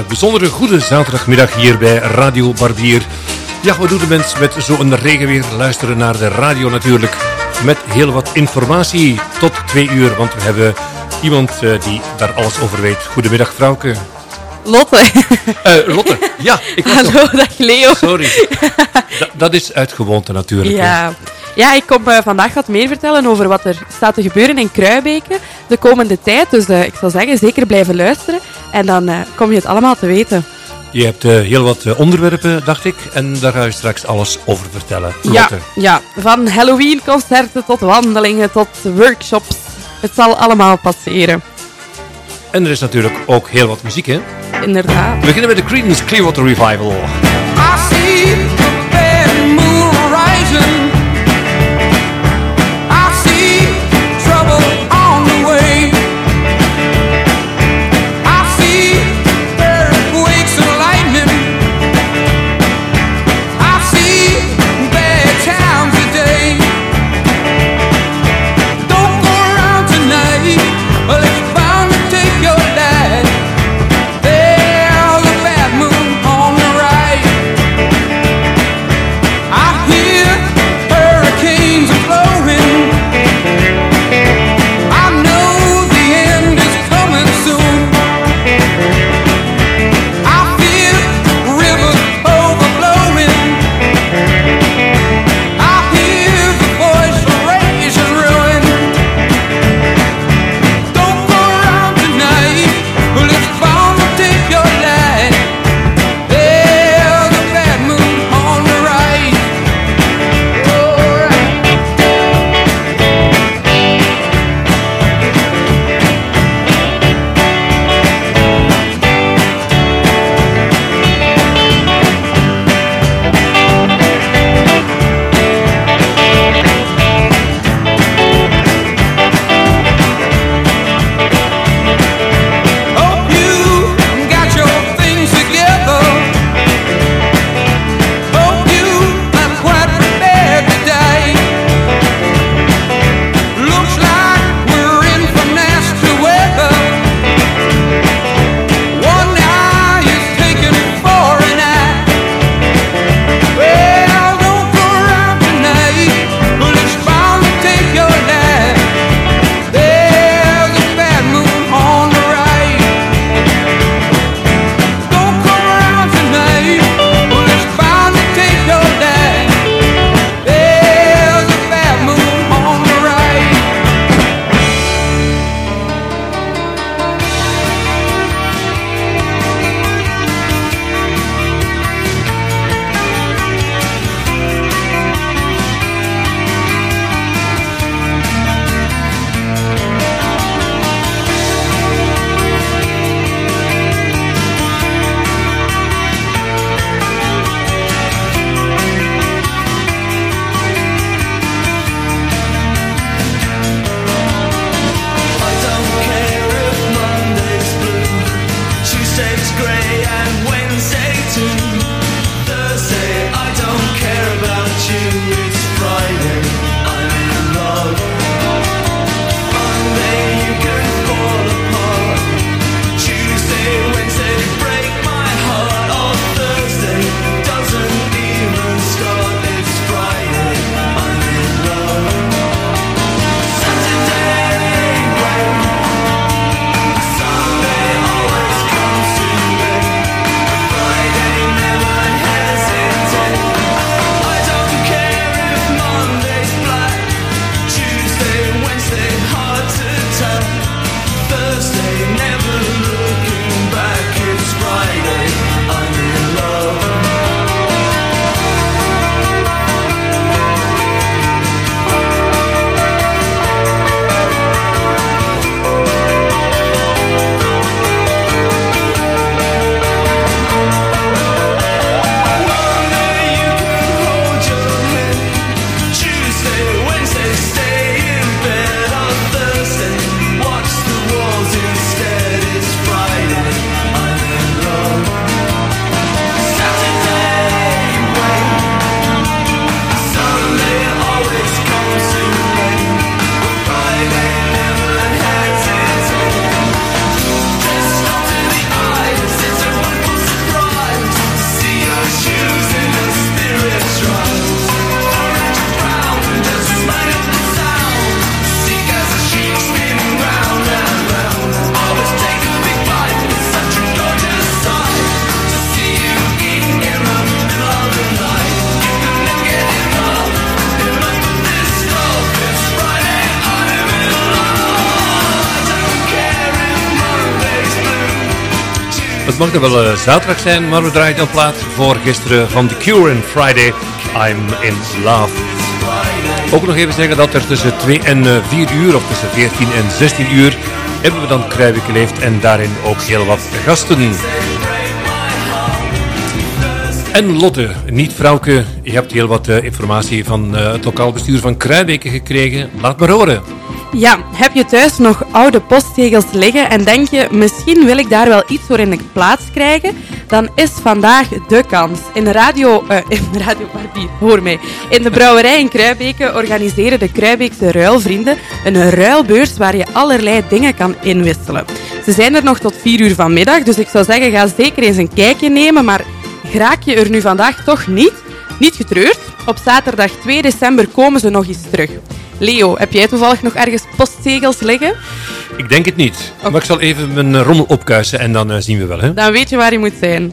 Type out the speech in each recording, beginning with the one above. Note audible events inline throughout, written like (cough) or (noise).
Een uh, bijzondere goede zaterdagmiddag hier bij Radio Barbier. Ja, wat doet de mens met zo'n regenweer? Luisteren naar de radio natuurlijk. Met heel wat informatie tot twee uur, want we hebben iemand uh, die daar alles over weet. Goedemiddag, vrouwke. Lotte. Uh, Lotte, ja. Ik was Hallo, nog... dag Leo. Sorry. (laughs) Da dat is uit gewoonte natuurlijk. Ja. Ja, ik kom uh, vandaag wat meer vertellen over wat er staat te gebeuren in Kruibeke de komende tijd. Dus uh, ik zal zeggen, zeker blijven luisteren. En dan uh, kom je het allemaal te weten. Je hebt heel wat onderwerpen, dacht ik. En daar ga je straks alles over vertellen. Ja, ja, van Halloween-concerten tot wandelingen tot workshops. Het zal allemaal passeren. En er is natuurlijk ook heel wat muziek, hè? Inderdaad. We beginnen met de Creedence Clearwater Revival. I see the moon rising. Mag er wel zaterdag zijn, maar we draaien een plaat voor gisteren van The Cure in Friday, I'm in Love. Ook nog even zeggen dat er tussen 2 en 4 uh, uur, of tussen 14 en 16 uur, hebben we dan Kruiwijk geleefd en daarin ook heel wat gasten. En Lotte, niet vrouwke, je hebt heel wat uh, informatie van uh, het lokaal bestuur van Kruijbeke gekregen. Laat maar horen. Ja, heb je thuis nog oude postzegels liggen en denk je, misschien wil ik daar wel iets voor in de plaats krijgen? Dan is vandaag de kans. In de radio, uh, in de radio hoor mij. In de brouwerij in Kruibeke organiseren de Kruibeekse Ruilvrienden een ruilbeurs waar je allerlei dingen kan inwisselen. Ze zijn er nog tot 4 uur vanmiddag, dus ik zou zeggen, ga zeker eens een kijkje nemen, maar raak je er nu vandaag toch niet? Niet getreurd, op zaterdag 2 december komen ze nog eens terug. Leo, heb jij toevallig nog ergens postzegels liggen? Ik denk het niet. Maar ik zal even mijn rommel opkuisen en dan uh, zien we wel. Hè? Dan weet je waar je moet zijn.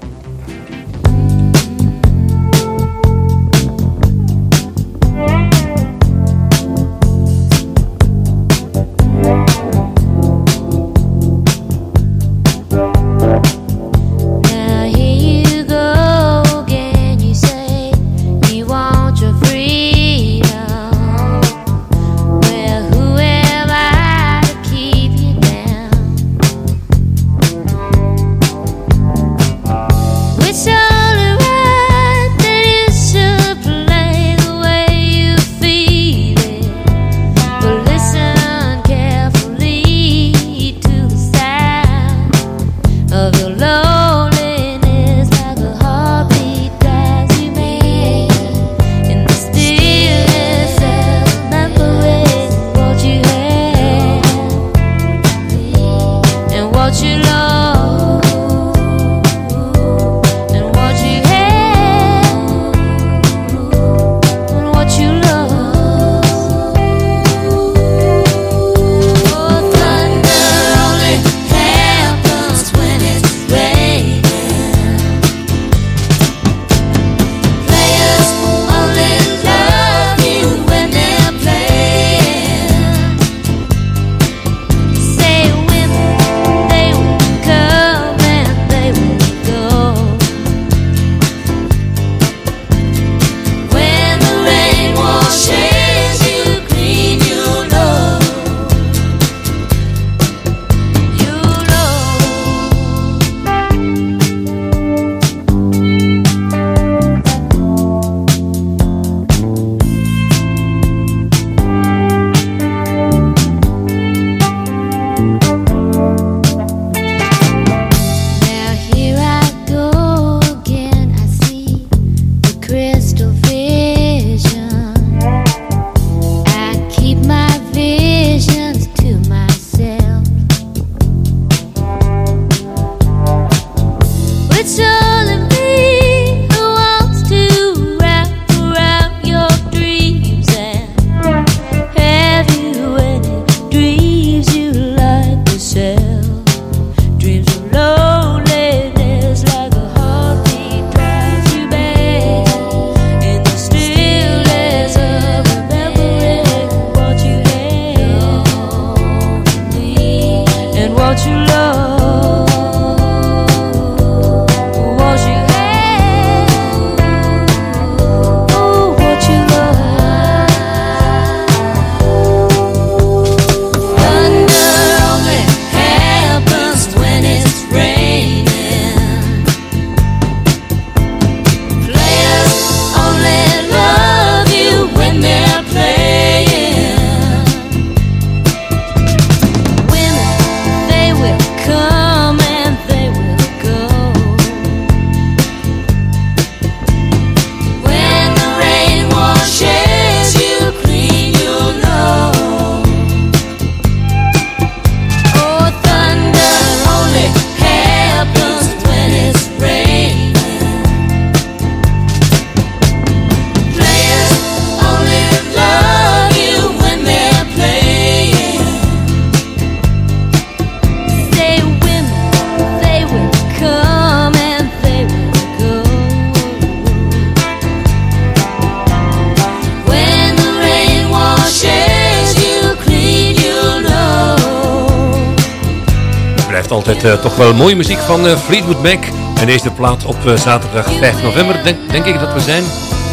Blijft altijd uh, toch wel mooie muziek van uh, Fleetwood Mac. En deze plaat op uh, zaterdag 5 november, denk, denk ik dat we zijn.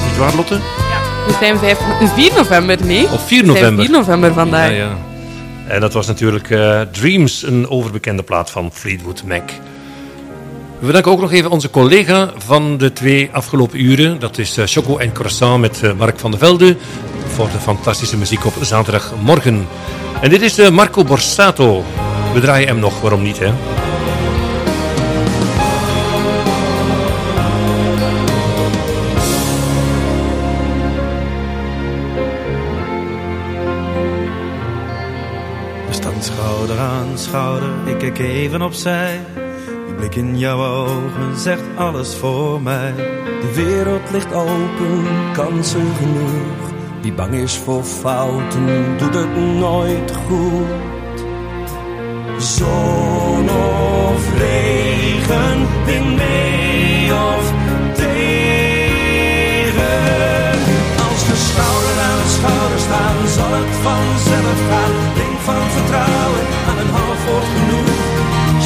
Niet waar, Lotte? Ja, we zijn 5, 4 november, nee. Of 4 november. 4 november vandaag. Ja, ja. En dat was natuurlijk Dreams, een overbekende plaat van Fleetwood Mac. We bedanken ook nog even onze collega van de twee afgelopen uren. Dat is Choco en Croissant met Mark van der Velde. Voor de fantastische muziek op zaterdagmorgen. En dit is Marco Borsato. We draaien hem nog, waarom niet, hè? We staan schouder aan schouder, ik kijk even opzij. Die blik in jouw ogen zegt alles voor mij. De wereld ligt open, kansen genoeg. Wie bang is voor fouten, doet het nooit goed. Zon of regen, wind mee of tegen. Als we schouder aan schouder staan, zal het vanzelf gaan. Denk van vertrouwen aan een half woord genoeg.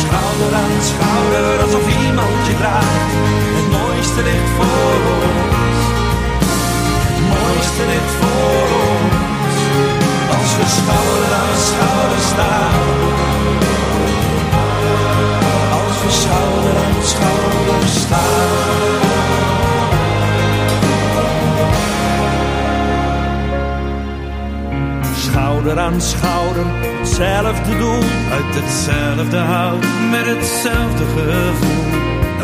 Schouder aan schouder, alsof iemand je draagt. Het mooiste ligt voor ons. Het mooiste ligt voor ons. Als we schouder aan schouder staan. Staan. Schouder aan schouder, hetzelfde doel, uit hetzelfde hout, met hetzelfde gevoel.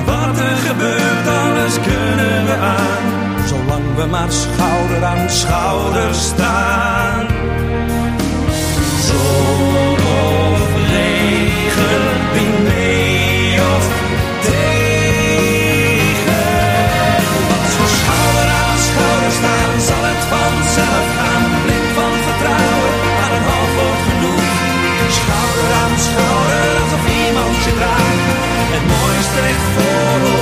Wat er gebeurt, alles kunnen we aan, zolang we maar schouder aan schouder staan. Zon of regen, wind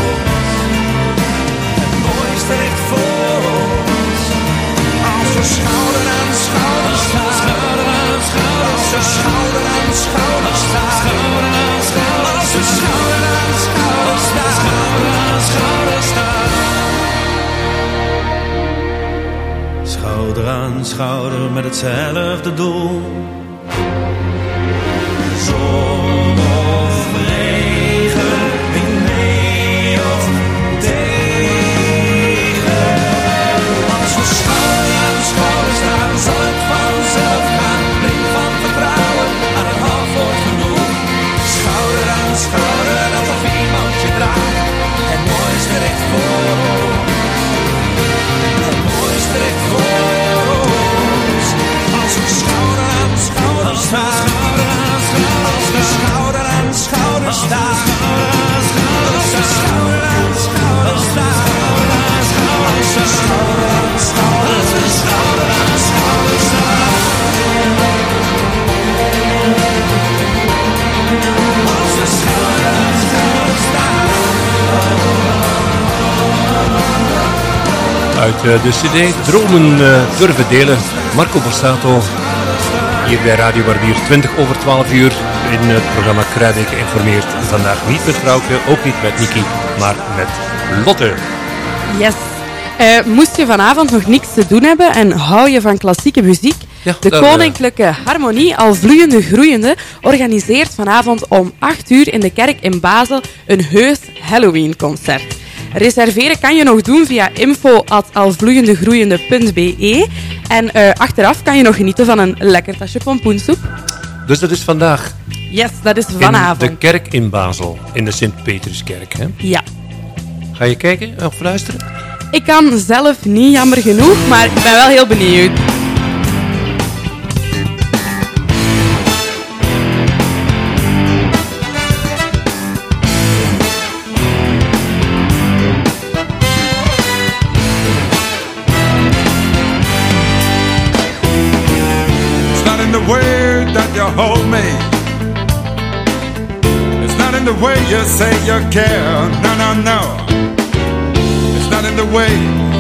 schouder aan schouder staan. Schouder aan schouder staan. Schouder aan schouder staan. Schouder aan schouder staan. Schouder aan schouder staan. Schouder aan schouder staan. Schouder aan schouder met hetzelfde doel. Zon Uit uh, de CD Dromen uh, durven delen. Marco Borsato. Hier bij Radio Barbier 20 over 12 uur in het programma Kruideken informeert. Vandaag niet met Vrouwke, ook niet met Niki, maar met Lotte. Yes. Uh, moest je vanavond nog niks te doen hebben en hou je van klassieke muziek? Ja, de Koninklijke Harmonie, al vloeiende groeiende, organiseert vanavond om 8 uur in de kerk in Basel een heus Halloween-concert. Reserveren kan je nog doen via info.alvloeiendegroeiende.be en uh, achteraf kan je nog genieten van een lekker tasje pompoensoep. Dus dat is vandaag Yes, dat is vanavond. in de kerk in Basel, in de Sint-Peterskerk. Hè? Ja. Ga je kijken of luisteren? Ik kan zelf niet, jammer genoeg, maar ik ben wel heel benieuwd. The way you say you care. No, no, no. It's not in the way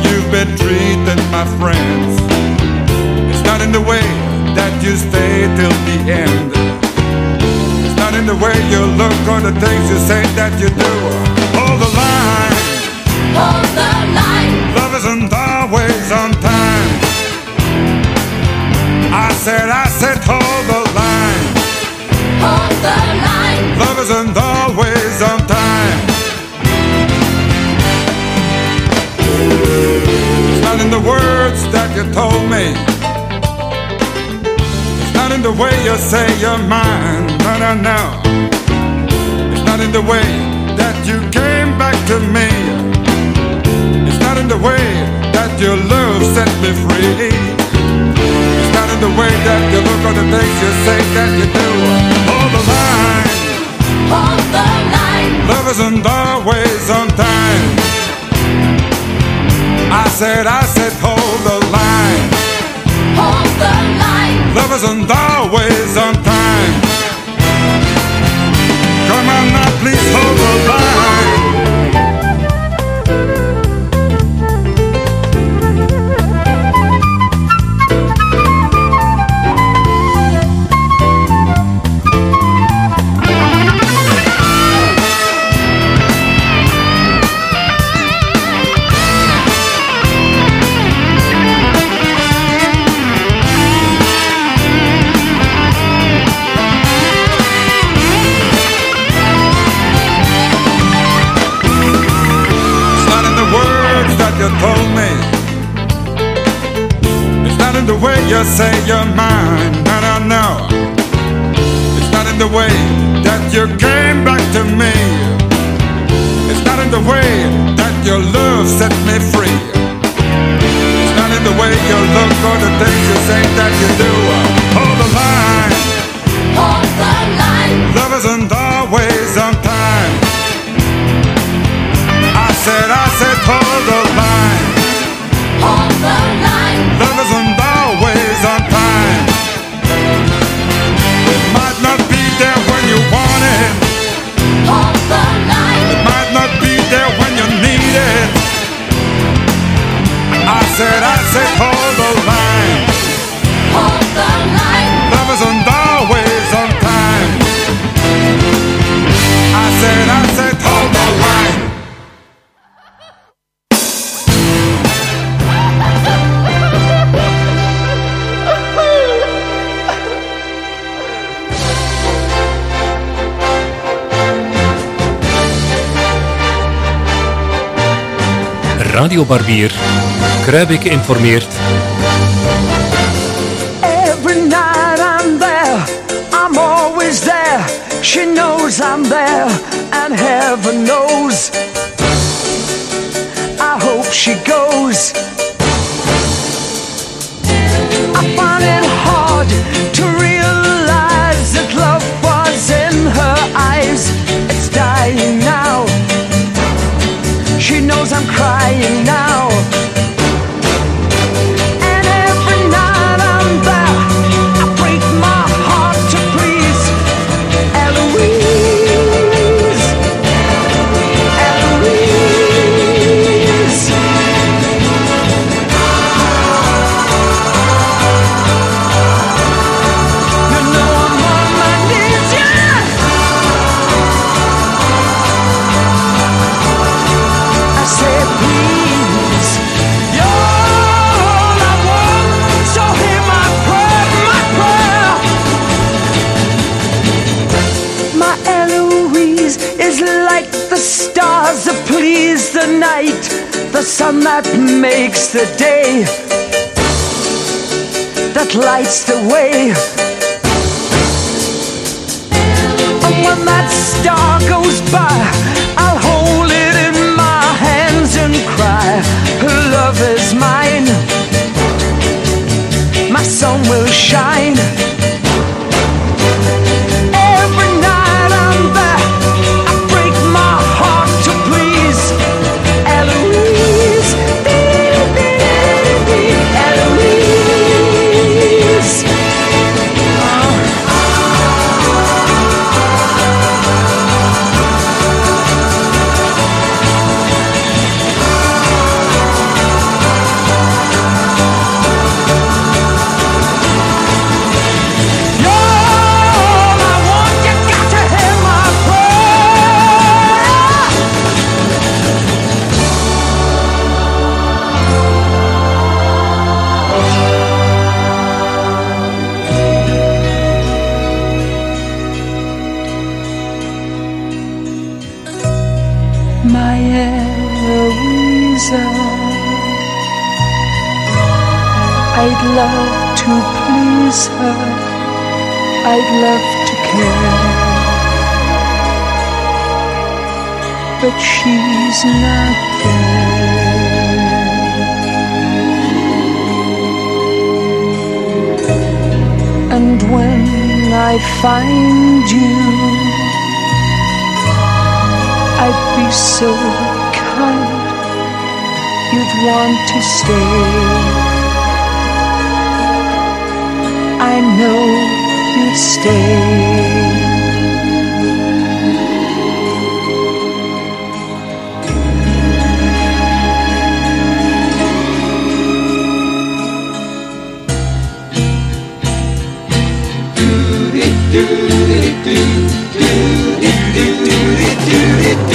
you've been treating my friends. It's not in the way that you stay till the end. It's not in in the way you look or the things you say that you do. Hold the line. Hold the line. Love isn't always on time. I said, I said, hold isn't always on time. It's not in the words that you told me. It's not in the way you say you're mine. No, no, no. It's not in the way that you came back to me. It's not in the way that your love set me free. It's not in the way that you look or the things you say that you do. Hold the line. Hold the line. Love isn't always on time. I said, I said, hold the line. Hold the line. Love isn't always on time. Come on now, please hold the line. You say you're mine. No, no, no. It's not in the way that you came back to me. It's not in the way that your love set me free. It's not in the way you look or the things you say that you do. Hold the line. Hold the line. Love isn't always on time. I said, I said, hold the line. Hold the line. Love isn't Radio Barbier. Kruibeke informeert. Every night I'm there, I'm always there. She knows I'm there, and heaven knows. I hope she goes. I'm crying now. Sun that makes the day, that lights the way. And when that star goes by, I'll hold it in my hands and cry, Her love is mine. My sun will shine. I'd love to please her. I'd love to care. But she's not there. And when I find you, I'd be so kind, you'd want to stay. I know you'd stay. do do do do do do do do do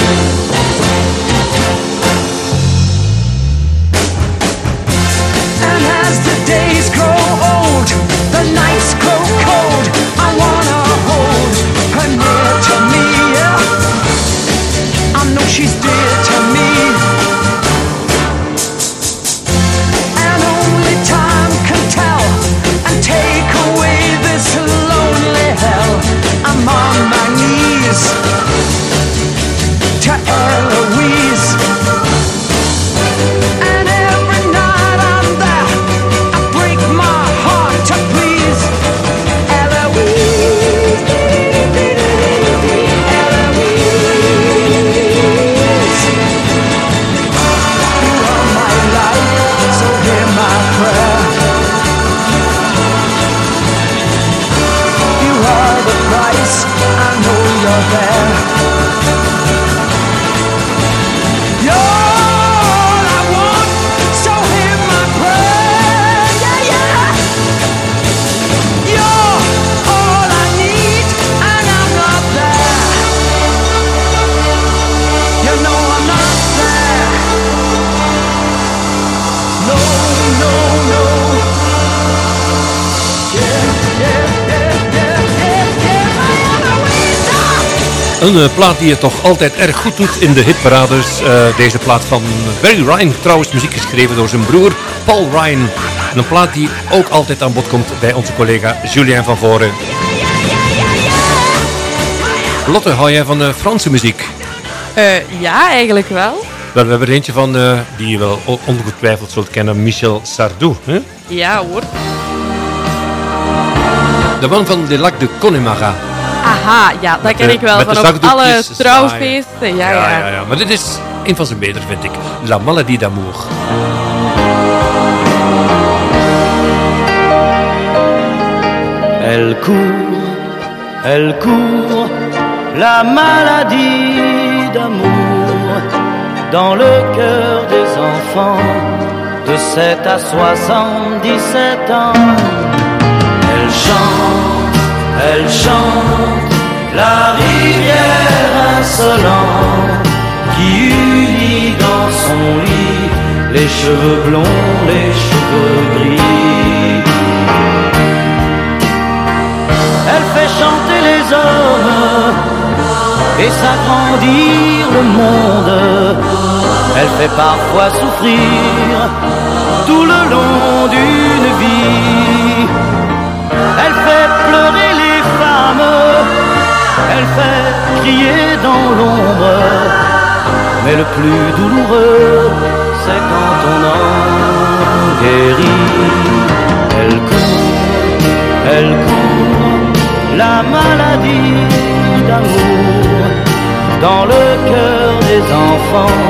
Een eh, plaat die het toch altijd erg goed doet in de hitparades. Eh, deze plaat van Barry Ryan, trouwens muziek geschreven door zijn broer Paul Ryan. En een plaat die ook altijd aan bod komt bij onze collega Julien van Voren. Lotte, hou jij van eh, Franse muziek? Ja, eigenlijk wel. We hebben er eentje van die je wel ongetwijfeld zult kennen, Michel Sardou. Hè? Ja hoor. De man van de Lac de Connemara. Aha, ja, dat ken ik wel. met de Van op alle trouwfeesten. Ja, ja. ja, ja. Maar dit is een van zijn beter, vind ik. La Maladie d'amour. Elle court, elle court, la maladie d'amour dans le cœur des enfants de 7 à 77 ans. Elle chante, elle chante, la rivière insolente qui unit dans son lit les cheveux blonds, les cheveux gris. Elle fait chanter les hommes et s'agrandir le monde. Elle fait parfois souffrir tout le long d'une vie. Elle fait pleurer elle fait crier dans l'ombre. Mais le plus douloureux, c'est quand on en guérit. Elle court, elle court, la maladie d'amour dans le cœur des enfants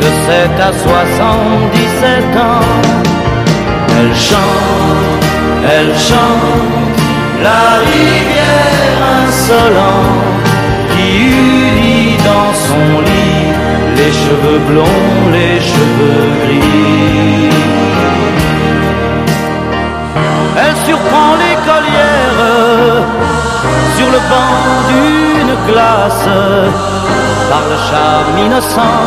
de 7 à 77 ans. Elle chante, elle chante, la rivière insolente qui unit dans son lit les cheveux blonds, les cheveux gris. Elle surprend l'écolière sur le banc d'une classe par le charme innocent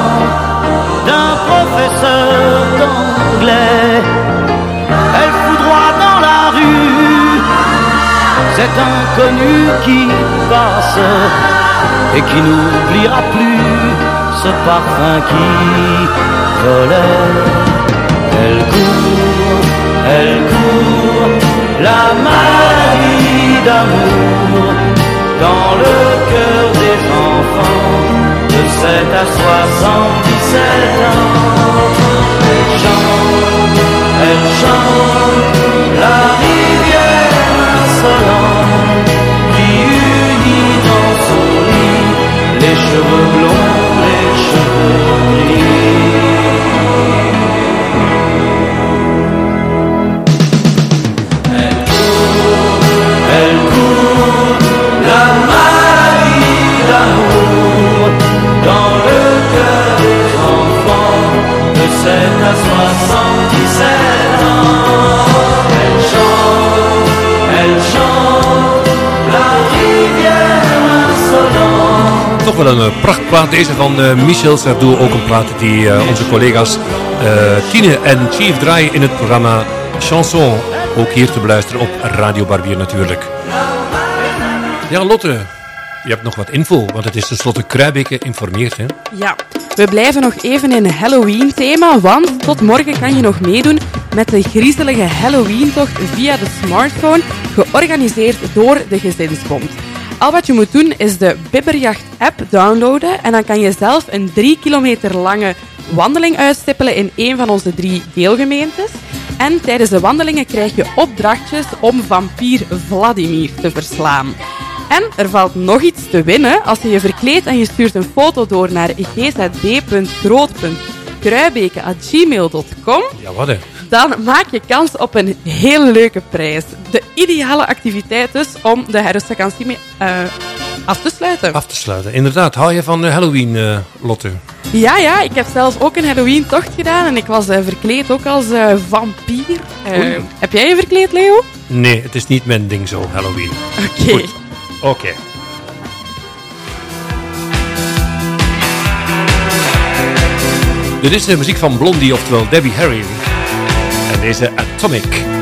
d'un professeur d'anglais. Cet inconnu qui passe et qui n'oubliera plus ce parfum qui volait. Elle court, elle court, la maladie d'amour dans le cœur des enfants de 7 à 77 ans. Elle chante, elle chante la Toch wel een eh, prachtplaat, deze van eh, Michel Sardou. Ook een plaat die eh, onze collega's eh, Tine en Chief draaien in het programma Chanson. Ook hier te beluisteren op Radio Barbier natuurlijk. Ja, Lotte, je hebt nog wat info, want het is tenslotte Kruibeke informeert. Hè? Ja, we blijven nog even in Halloween-thema, want tot morgen kan je nog meedoen met de griezelige Halloween-tocht via de smartphone, georganiseerd door de Gezinsbond. Al wat je moet doen is de Bibberjacht-app downloaden en dan kan je zelf een drie kilometer lange wandeling uitstippelen in een van onze drie deelgemeentes. En tijdens de wandelingen krijg je opdrachtjes om vampier Vladimir te verslaan. En er valt nog iets te winnen als je je verkleedt en je stuurt een foto door naar gzb.groot.kruibeke.gmail.com. Ja, wat hè? Dan maak je kans op een heel leuke prijs. De ideale activiteit dus om de herfstvakantie mee eh, af te sluiten. Af te sluiten. Inderdaad, hou je van eh, Halloween, eh, Lotte? Ja, ja, ik heb zelfs ook een Halloween-tocht gedaan en ik was verkleed ook als vampier. Heb jij je verkleed, Leo? Nee, het is niet mijn ding zo, Halloween. Oké. Oké. Dit is de muziek van Blondie, oftewel Debbie Harry. En deze Atomic.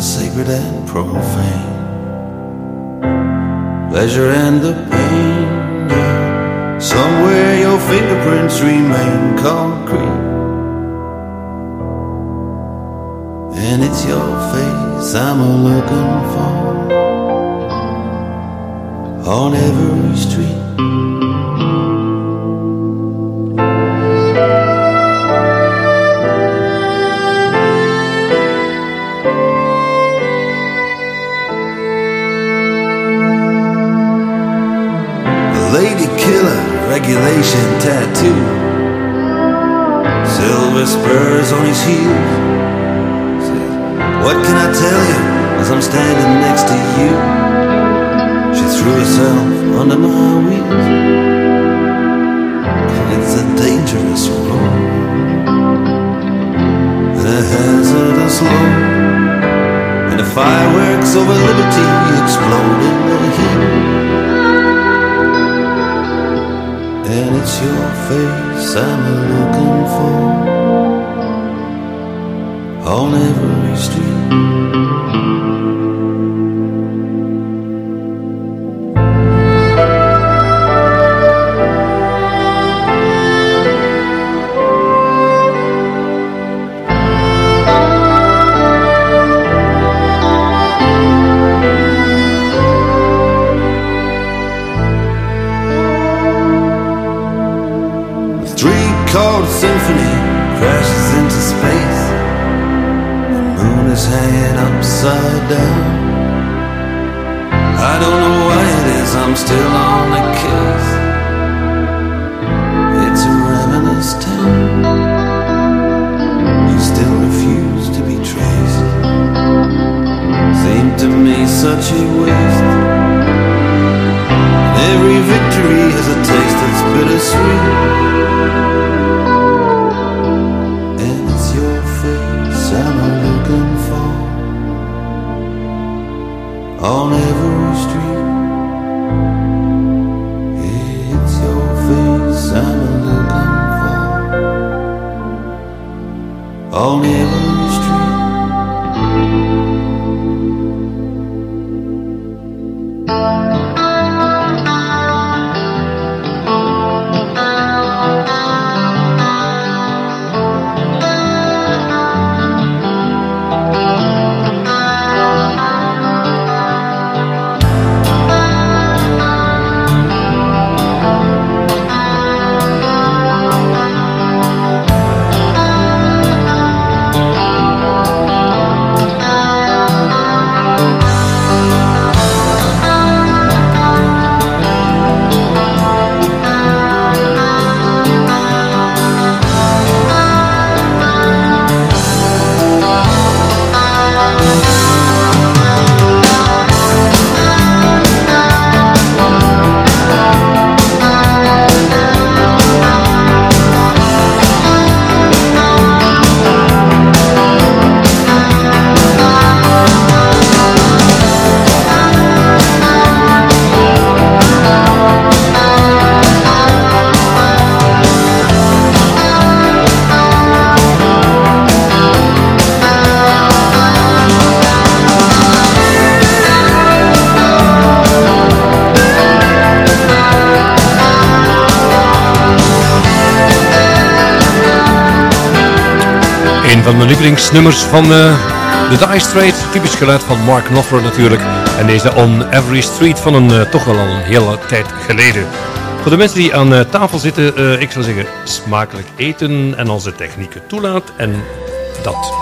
The sacred and profane, pleasure and the pain. Yeah. Somewhere your fingerprints remain concrete. And it's your face I'm looking for on every street. Regulation tattoo, silver spurs on his heels. What can I tell you as I'm standing next to you? She threw herself under my wheels. It's a dangerous road and a hazardous load. And the fireworks over liberty explode in the heat. And it's your face I'm looking for on every street. Three-chord symphony crashes into space. The moon is hanging upside down. I don't know why it is I'm still on the case. It's a ravenous town. You still refuse to be traced. Seemed to me such a waste. Every victory has a taste that's bittersweet. Lievelingsnummers van eh, de Dire Straits. Typisch geluid van Mark Knopfler natuurlijk. En deze On Every Street van een eh, toch wel al een hele tijd geleden. Voor de mensen die aan eh, tafel zitten, ik zou zeggen smakelijk eten en als de techniek toelaat. En dat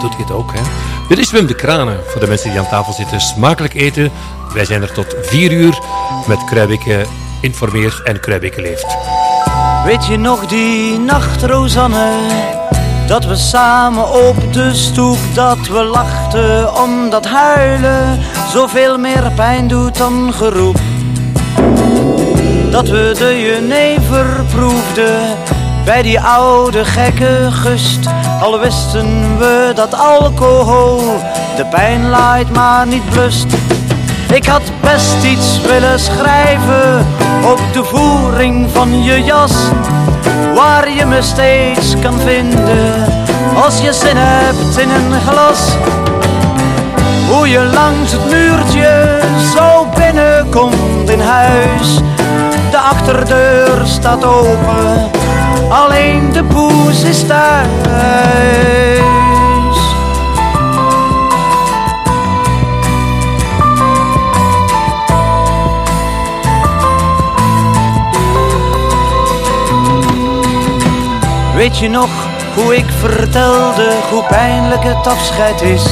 doet het ook. Hè? Dit is Wim de Kranen. Voor de mensen die aan tafel zitten, smakelijk eten. Wij zijn er tot 4 uur met Kruibeke informeert en Kruibeke leeft. Weet je nog die nacht, Rosanne? Dat we samen op de stoep, dat we lachten omdat huilen zoveel meer pijn doet dan geroep. Dat we de jenever proefden bij die oude gekke gust. Al wisten we dat alcohol de pijn laait maar niet blust. Ik had best iets willen schrijven op de voering van je jas. Waar je me steeds kan vinden als je zin hebt in een glas. Hoe je langs het muurtje zo binnenkomt in huis. De achterdeur staat open, alleen de poes is thuis. Weet je nog hoe ik vertelde hoe pijnlijk het afscheid is?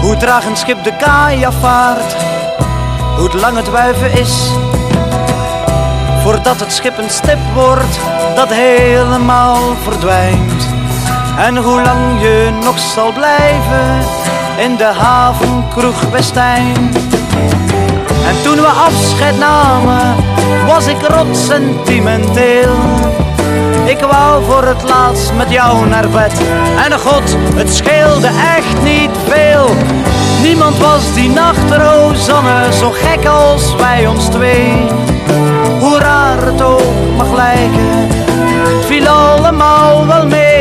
Hoe traag een schip de kaai afvaart, hoe lang het wuiven is. Voordat het schip een stip wordt, dat helemaal verdwijnt. En hoe lang je nog zal blijven in de havenkroeg Westijn. En toen we afscheid namen, was ik rot sentimenteel. Ik wou voor het laatst met jou naar bed. En god, het scheelde echt niet veel. Niemand was die nacht, Rosanne, zo gek als wij ons twee. Hoe raar het ook mag lijken, het viel allemaal wel mee.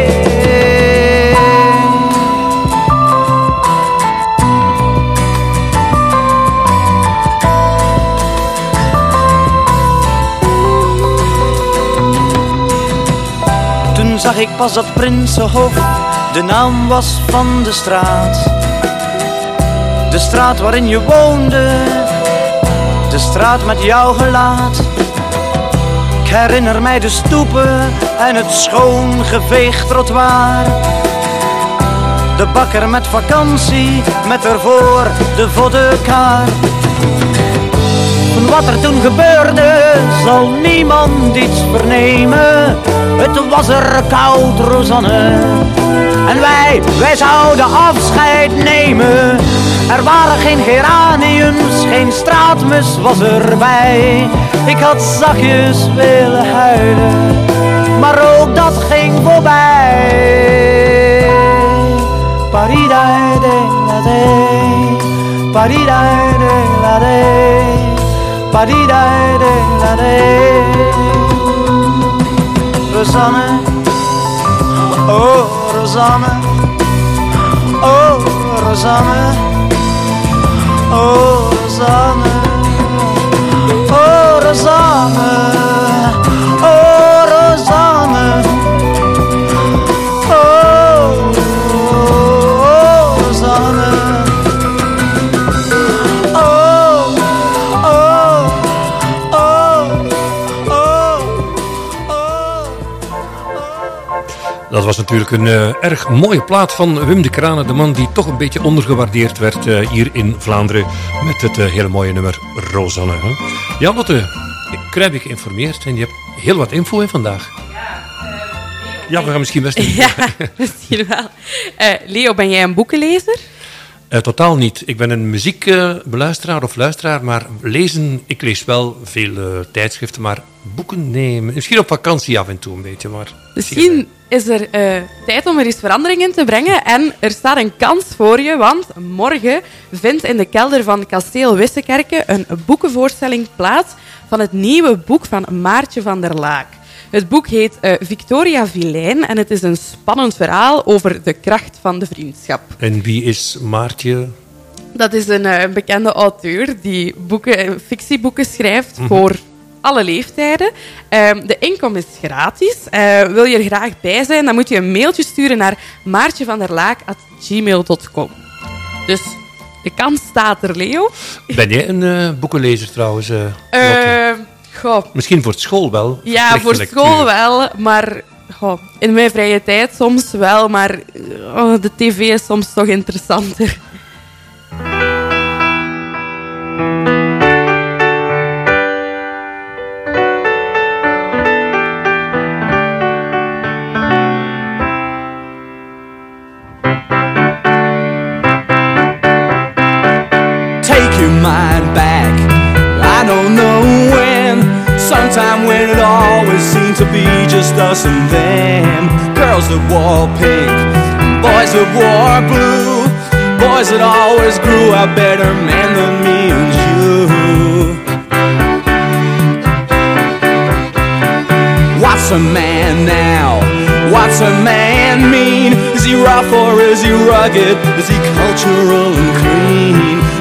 Zag ik pas dat Prinsenhof de naam was van de straat. De straat waarin je woonde, de straat met jouw gelaat. Ik herinner mij de stoepen en het schoon geveegd trottoir. De bakker met vakantie, met ervoor de voddenkaar. Wat er toen gebeurde, zal niemand iets vernemen. Het was er koud, Rosanne. En wij, wij zouden afscheid nemen. Er waren geen geraniums, geen straatmus was erbij. Ik had zachtjes willen huilen, maar ook dat ging voorbij. Paridai de la de, paridai de la de. Rosanne, oh Rosanne, oh Rosanne, oh Rosanne, was natuurlijk een eh, erg mooie plaat van Wim de Kranen, de man die toch een beetje ondergewaardeerd werd eh, hier in Vlaanderen met het eh, hele mooie nummer Rosanne. Hè? Ja, Lotte, krijg ik geïnformeerd en je hebt heel wat info in vandaag. Ja, we gaan misschien best even- (laughs) Ja, misschien wel. Leo, ben jij een boekenlezer? Totaal niet. Ik ben een muziekbeluisteraar of luisteraar, maar lezen, ik lees wel veel tijdschriften, maar boeken, nee. Misschien op vakantie af en toe een beetje, maar... Misschien is er eh, tijd om er eens verandering in te brengen. En er staat een kans voor je, want morgen vindt in de kelder van Kasteel Wissekerke een boekenvoorstelling plaats van het nieuwe boek van Maartje van der Laak. Het boek heet eh, Victoria Vilijn en het is een spannend verhaal over de kracht van de vriendschap. En wie is Maartje? Dat is een, eh, bekende auteur die boeken, fictieboeken schrijft Mhm. voor alle leeftijden. Ehm, de inkom is gratis. Eh, wil je er graag bij zijn, dan moet je een mailtje sturen naar maartjevanderlaak.gmail.com. Dus de kans staat er, Leo. Ben jij een eh, boekenlezer trouwens? eh, Lotte? Eh, goh, Misschien voor school wel. ja, voor school wel, maar goh, in mijn vrije tijd soms wel. Maar oh, de tv is soms toch interessanter. Us and them. Girls that wore pink, boys that wore blue, boys that always grew out better men than me and you. What's a man now? What's a man mean? Is he rough or is he rugged? Is he cultural and clean?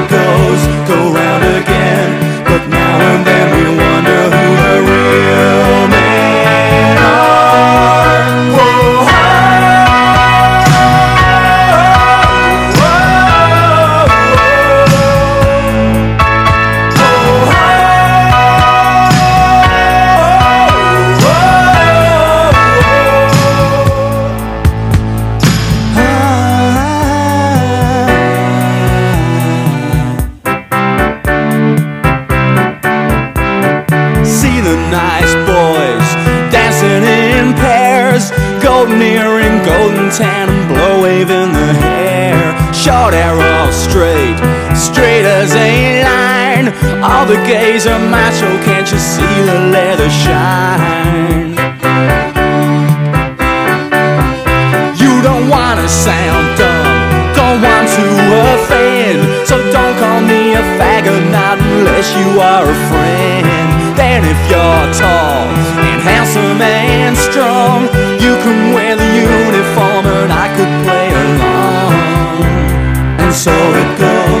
tan, and blow waving the hair. Short arrow, straight, straight as a line. All the gays are macho, can't you see the leather shine? You don't wanna sound dumb, don't want to offend, so don't call me a faggot, not unless you are a friend. Then if you're tall and handsome and strong, you can wear so it goes,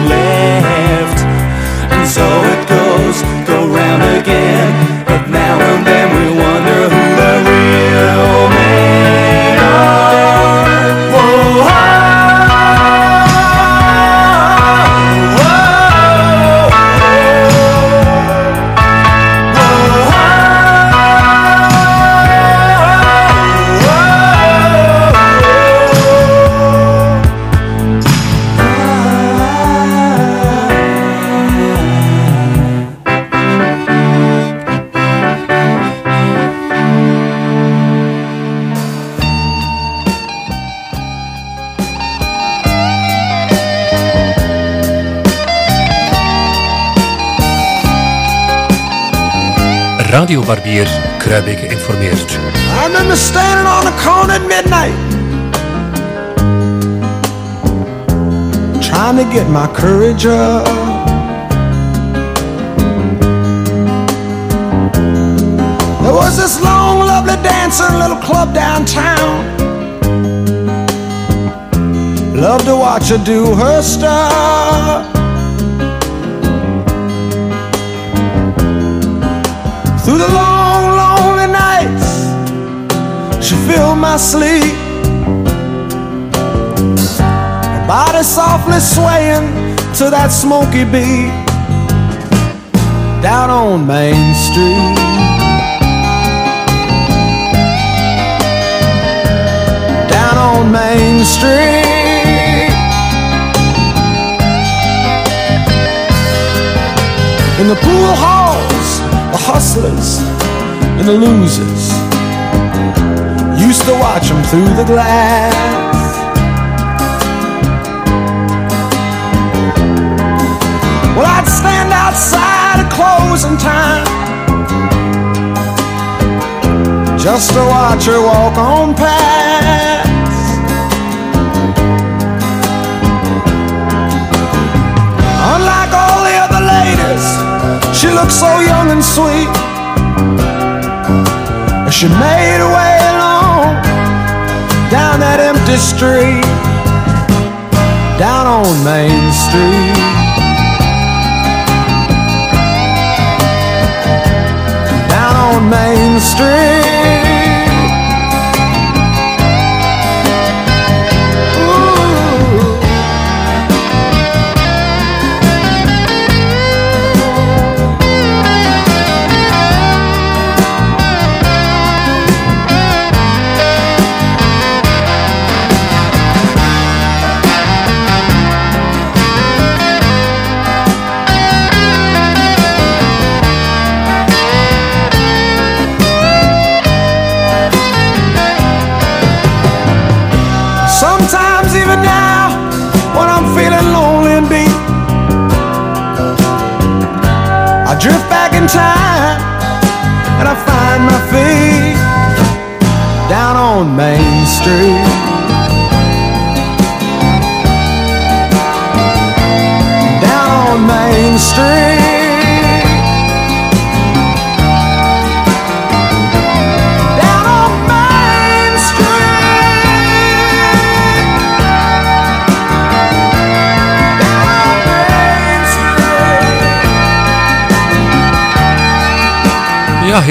Radio Barbier, Kruibeke informeert. I remember standing on the corner at midnight, trying to get my courage up. There was this long, lovely dancing little club downtown. Love to watch her do her stuff. My sleep. Body softly swaying to that smoky beat down on Main Street. Down on Main Street. In the pool halls, the hustlers and the losers Used to watch them through the glass. Well, I'd stand outside at closing time just to watch her walk on past. Unlike all the other ladies, she looked so young and sweet. She made a way empty street, down on Main Street. Down on Main Street.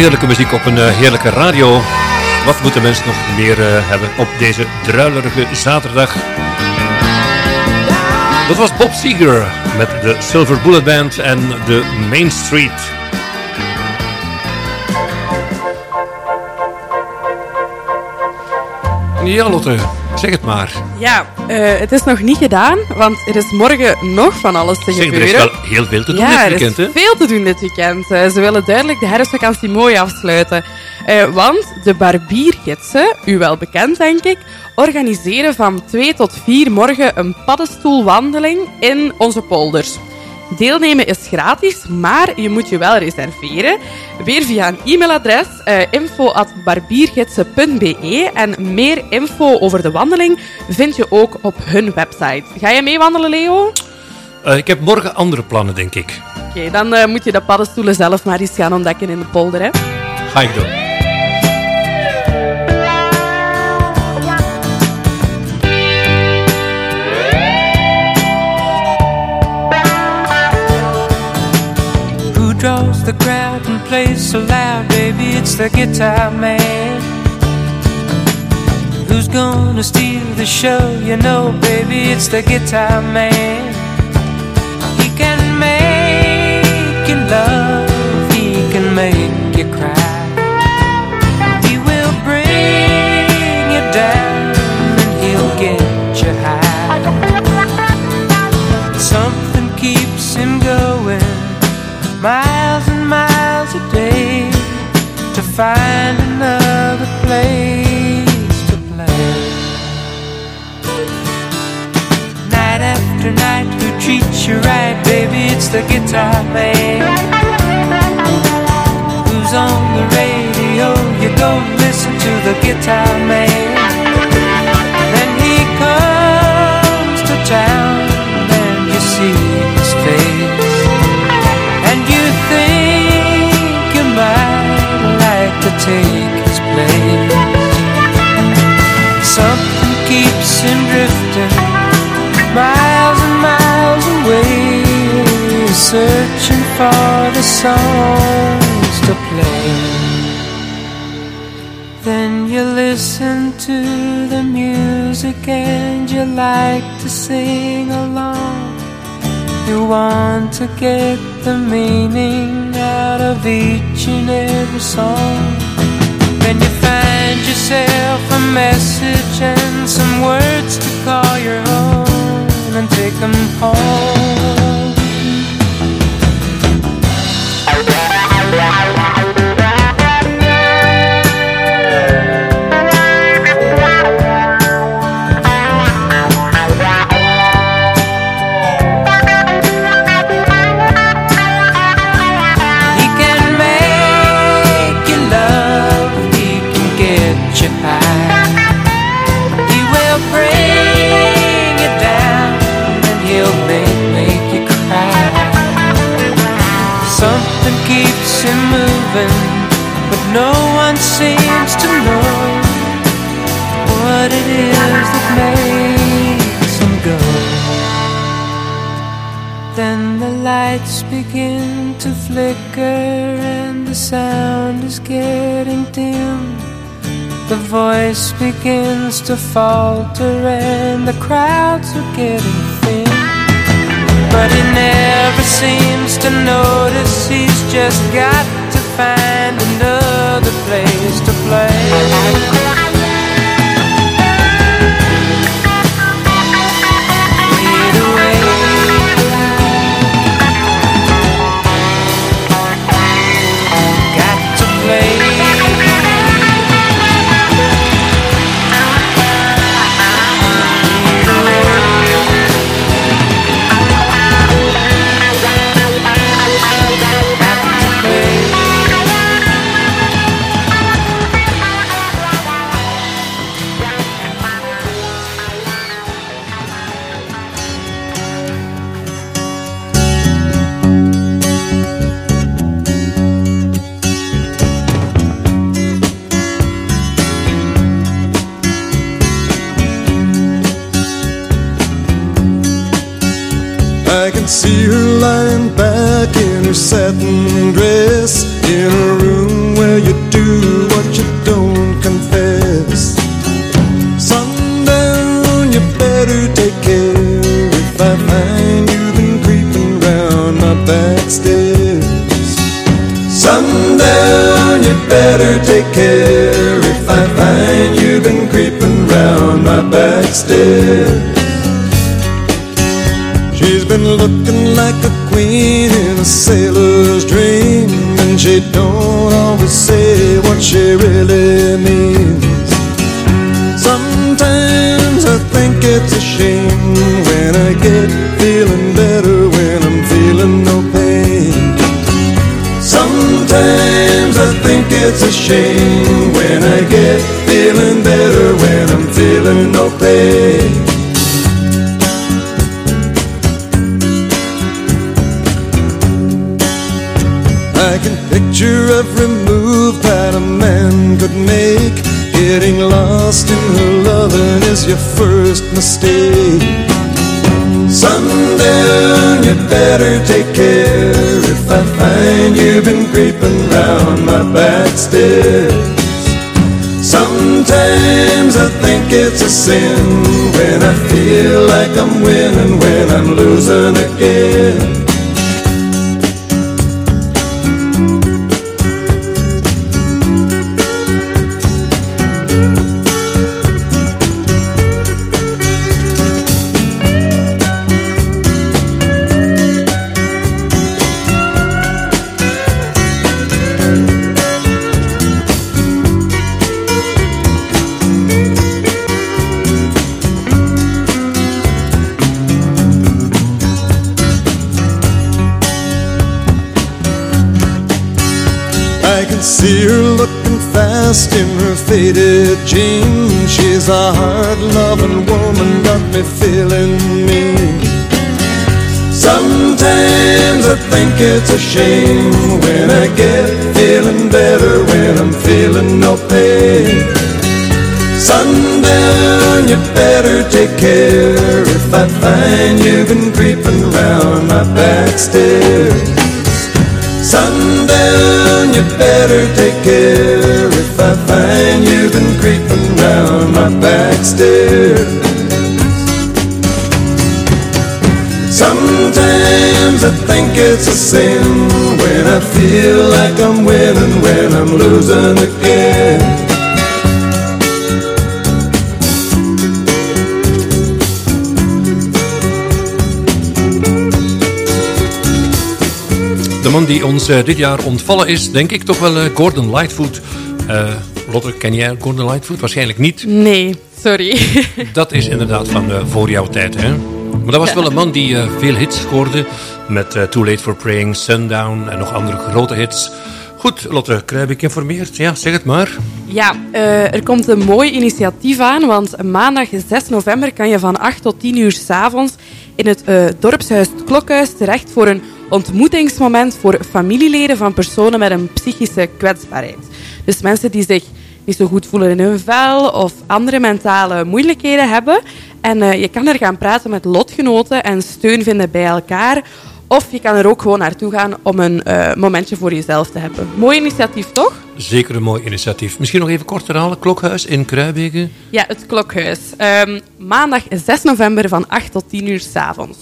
Heerlijke muziek op een eh, heerlijke radio. Wat moeten mensen nog meer eh, hebben op deze druilerige zaterdag? Dat was Bob Seger met de Silver Bullet Band en de Main Street. Ja, Lotte, zeg het maar. Ja, eh, het is nog niet gedaan, want er is morgen nog van alles te Zeg, er gebeuren. is wel heel veel te doen ja, dit weekend, er hè? Te doen dit weekend. Eh, ze willen duidelijk de herfstvakantie mooi afsluiten. Eh, want de barbiergidsen, u wel bekend denk ik, organiseren van 2 tot 4 morgen een paddenstoelwandeling in onze polders. Deelnemen is gratis, maar je moet je wel reserveren. Weer via een e-mailadres eh info.barbiergidsen.be en meer info over de wandeling vind je ook op hun website. Ga je mee wandelen, Leo? Ik heb morgen andere plannen, denk ik. Oké, dan eh, moet je de paddenstoelen zelf maar eens gaan ontdekken in de polder. Hè? Ga ik doen. Who draws the crowd and plays so loud, baby? It's the guitar man. Who's gonna steal the show? You know, baby, it's the guitar man. You cry. He will bring you down and he'll get you high. Something keeps him going miles and miles a day to find another place to play. Night after night, who treats you right, baby? It's the guitar man. Go listen to the guitar man. Then he comes to town and you see his face. And you think you might like to take his place. Something keeps him drifting miles and miles away, searching for the songs to play. And you like to sing along. You want to get the meaning out of each and every song. Then you find yourself a message and some words to call your own and take them home. Keeps him moving, but no one seems to know what it is that makes him go. Then the lights begin to flicker and the sound is getting dim. The voice begins to falter and the crowds are getting. But he never seems to notice he's just got to find another place to play. Satin dress in a room where you do what you don't confess. Sundown, you better take care if I find you've been creeping round my back stairs. Sundown, you better take care if I find you've been creeping round my back stairs. Been looking like a queen in a sailor's dream, and she don't always say what she really means. Sometimes I think it's a shame when I get feeling better when I'm feeling no pain. Sometimes I think it's a shame when I get feeling better when I'm feeling no pain. Picture every move that a man could make. Getting lost in her loving is your first mistake. Sundown, you better take care if I find you've been creeping round my back stairs. Sometimes I think it's a sin when I feel like I'm winning when I'm losing again. Fast in her faded jeans. She's a hard-loving woman, got me feeling mean. Sometimes I think it's a shame when I get feeling better when I'm feeling no pain. Sundown, you better take care if I find you've been creeping round my back stairs. Sundown, you better take care if I find you've been creeping round my back stairs. Sometimes I think it's a sin when I feel like I'm winning when I'm losing again. De man die ons eh, dit jaar ontvallen is, denk ik toch wel eh, Gordon Lightfoot. Eh, Lotte, ken jij Gordon Lightfoot? Waarschijnlijk niet. Nee, sorry. (laughs) Dat is inderdaad van voor jouw tijd, hè? Maar dat was wel een man die veel hits scoorde. Met Too Late for Praying, Sundown en nog andere grote hits. Goed, Lotte, Kruijbeek informeert. Ja, zeg het maar. Ja, er komt een mooi initiatief aan, want maandag 6 november kan je van 8 tot 10 uur s'avonds in het dorpshuis Klokhuis terecht voor een ontmoetingsmoment voor familieleden van personen met een psychische kwetsbaarheid. Dus mensen die zich niet zo goed voelen in hun vel of andere mentale moeilijkheden hebben. En eh, je kan er gaan praten met lotgenoten en steun vinden bij elkaar. Of je kan er ook gewoon naartoe gaan om een eh, momentje voor jezelf te hebben. Mooi initiatief, toch? Zeker een mooi initiatief. Misschien nog even kort herhalen. Klokhuis in Kruibeke. Ja, het Klokhuis. Ehm, maandag 6 november van 8 tot 10 uur s'avonds.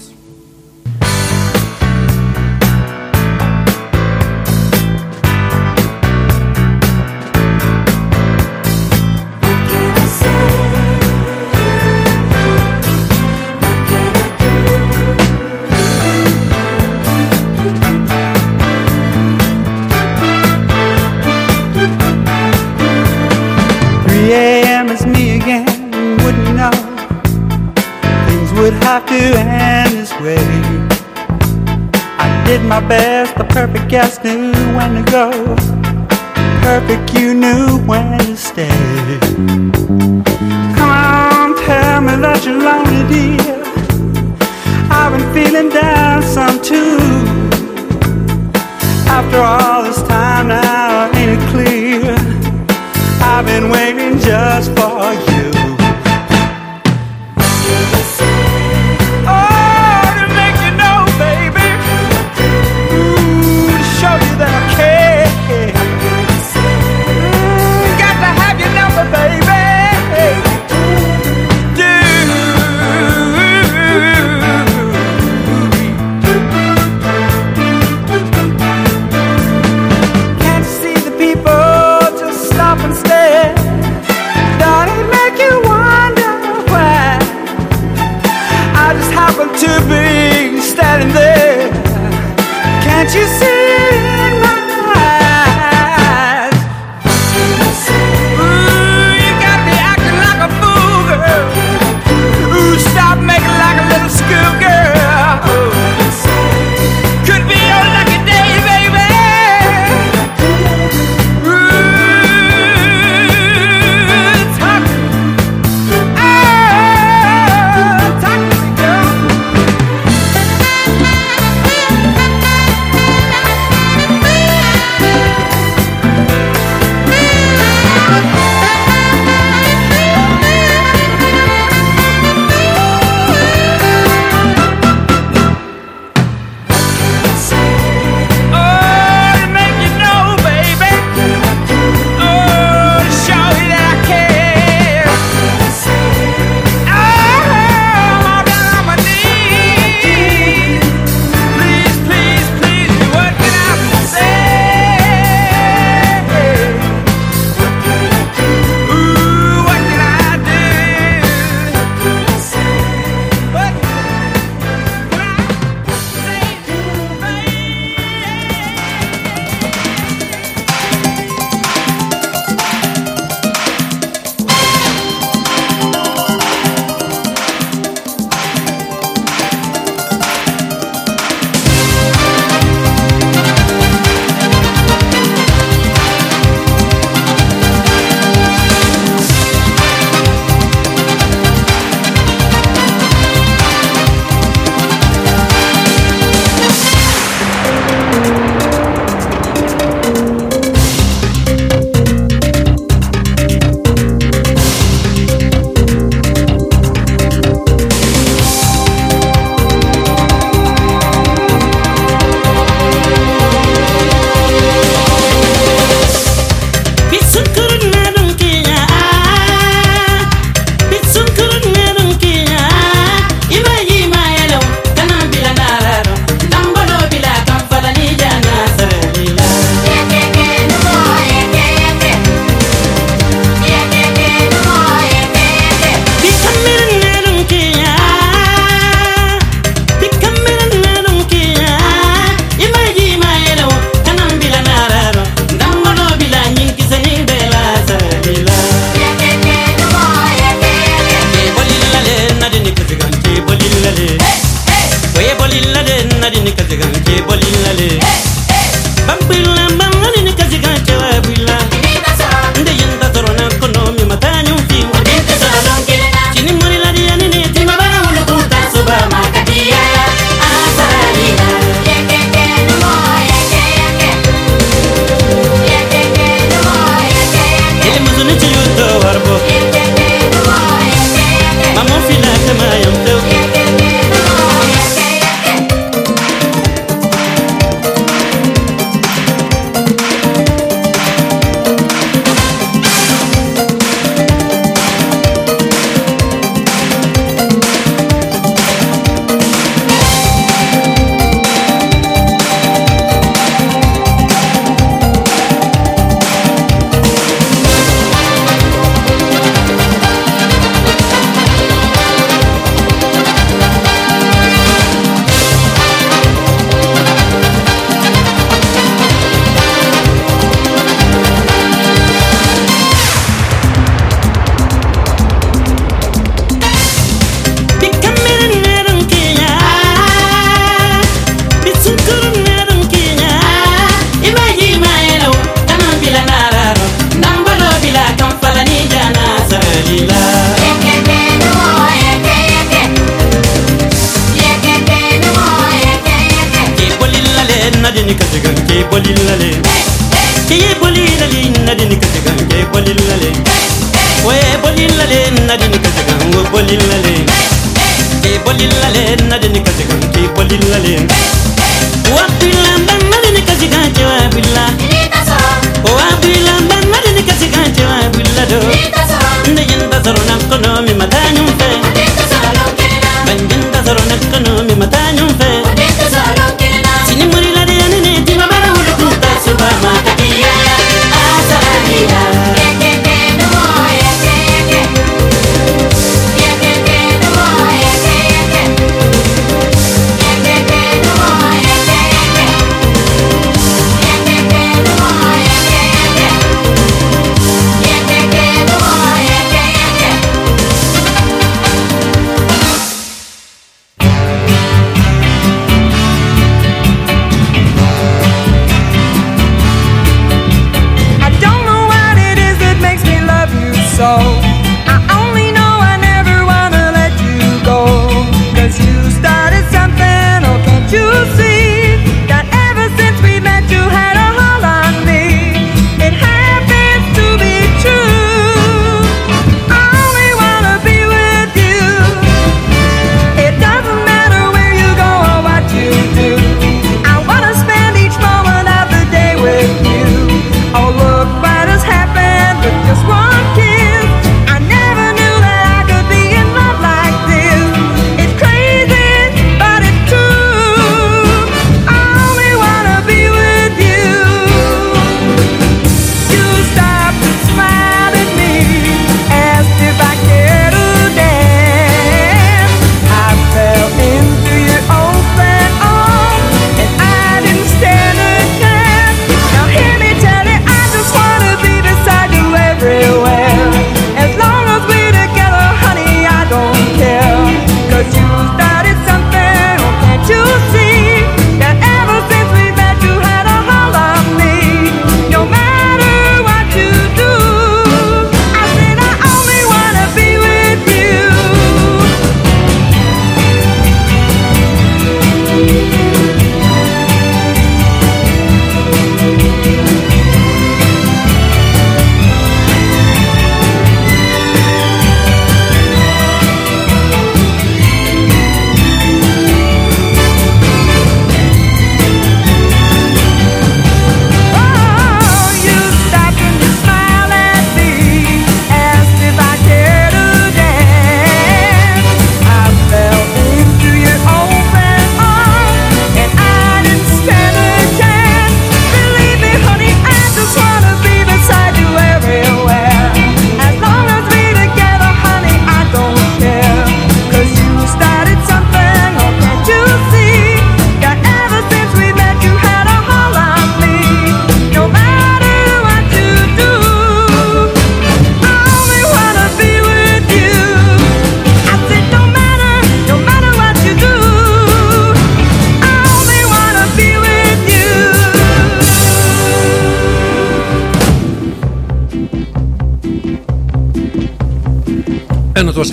Have to end this way. I did my best, the perfect guest knew when to go. Perfect, you knew when to stay. Come on, tell me that you're lonely, dear. I've been feeling down some too. After all this time now, ain't it clear? I've been waiting just for you. Standing there. Can't you see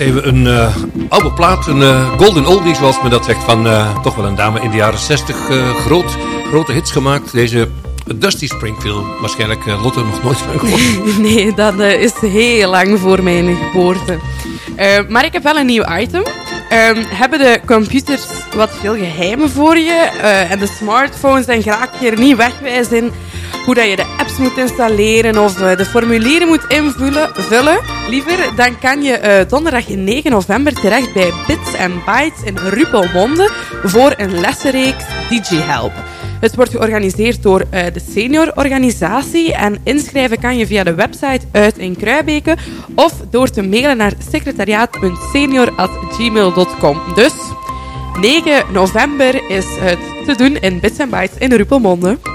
even een eh, oude plaat, een eh, golden oldie zoals men dat zegt, van eh, toch wel een dame in de jaren 60. groot, grote hits gemaakt, deze Dusty Springfield. Waarschijnlijk Lotte nog nooit van gehoord. (laughs) nee, dat is heel lang voor mijn geboorte. maar ik heb wel een nieuw item. Ehm, hebben de computers wat veel geheimen voor je? en de smartphones zijn graag hier niet wegwijs in hoe dat je de apps moet installeren of de formulieren moet invullen. Vullen liever, dan kan je uh, donderdag 9 november terecht bij Bits and Bytes in Ruppelmonde voor een lessenreeks DigiHelp. Het wordt georganiseerd door uh, de seniororganisatie en inschrijven kan je via de website uit in Kruibeke of door te mailen naar secretariaat.senior.gmail.com. Dus 9 november is het te doen in Bits and Bytes in Ruppelmonde.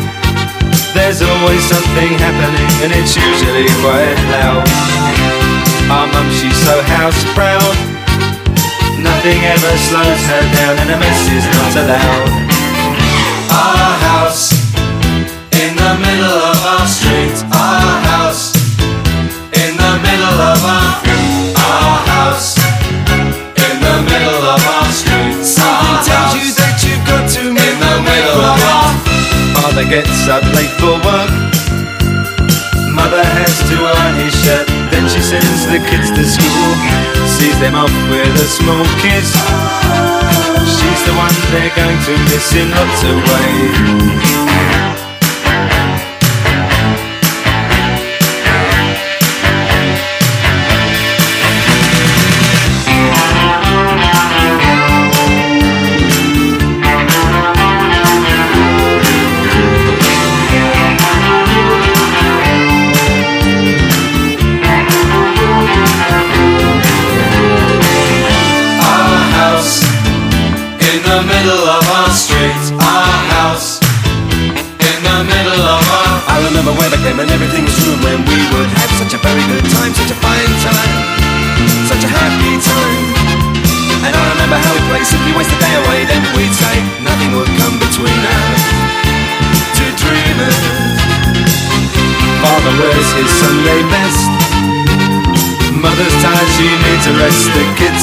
There's always something happening, and it's usually quite loud. Our mum, she's so house proud. Nothing ever slows her down, and a mess is not allowed. Our house in the middle of our street. Our house in the middle of our gets up late for work. Mother has to iron his shirt. Then she sends the kids to school. Sees them off with a small kiss. She's the one they're going to miss in lots of ways.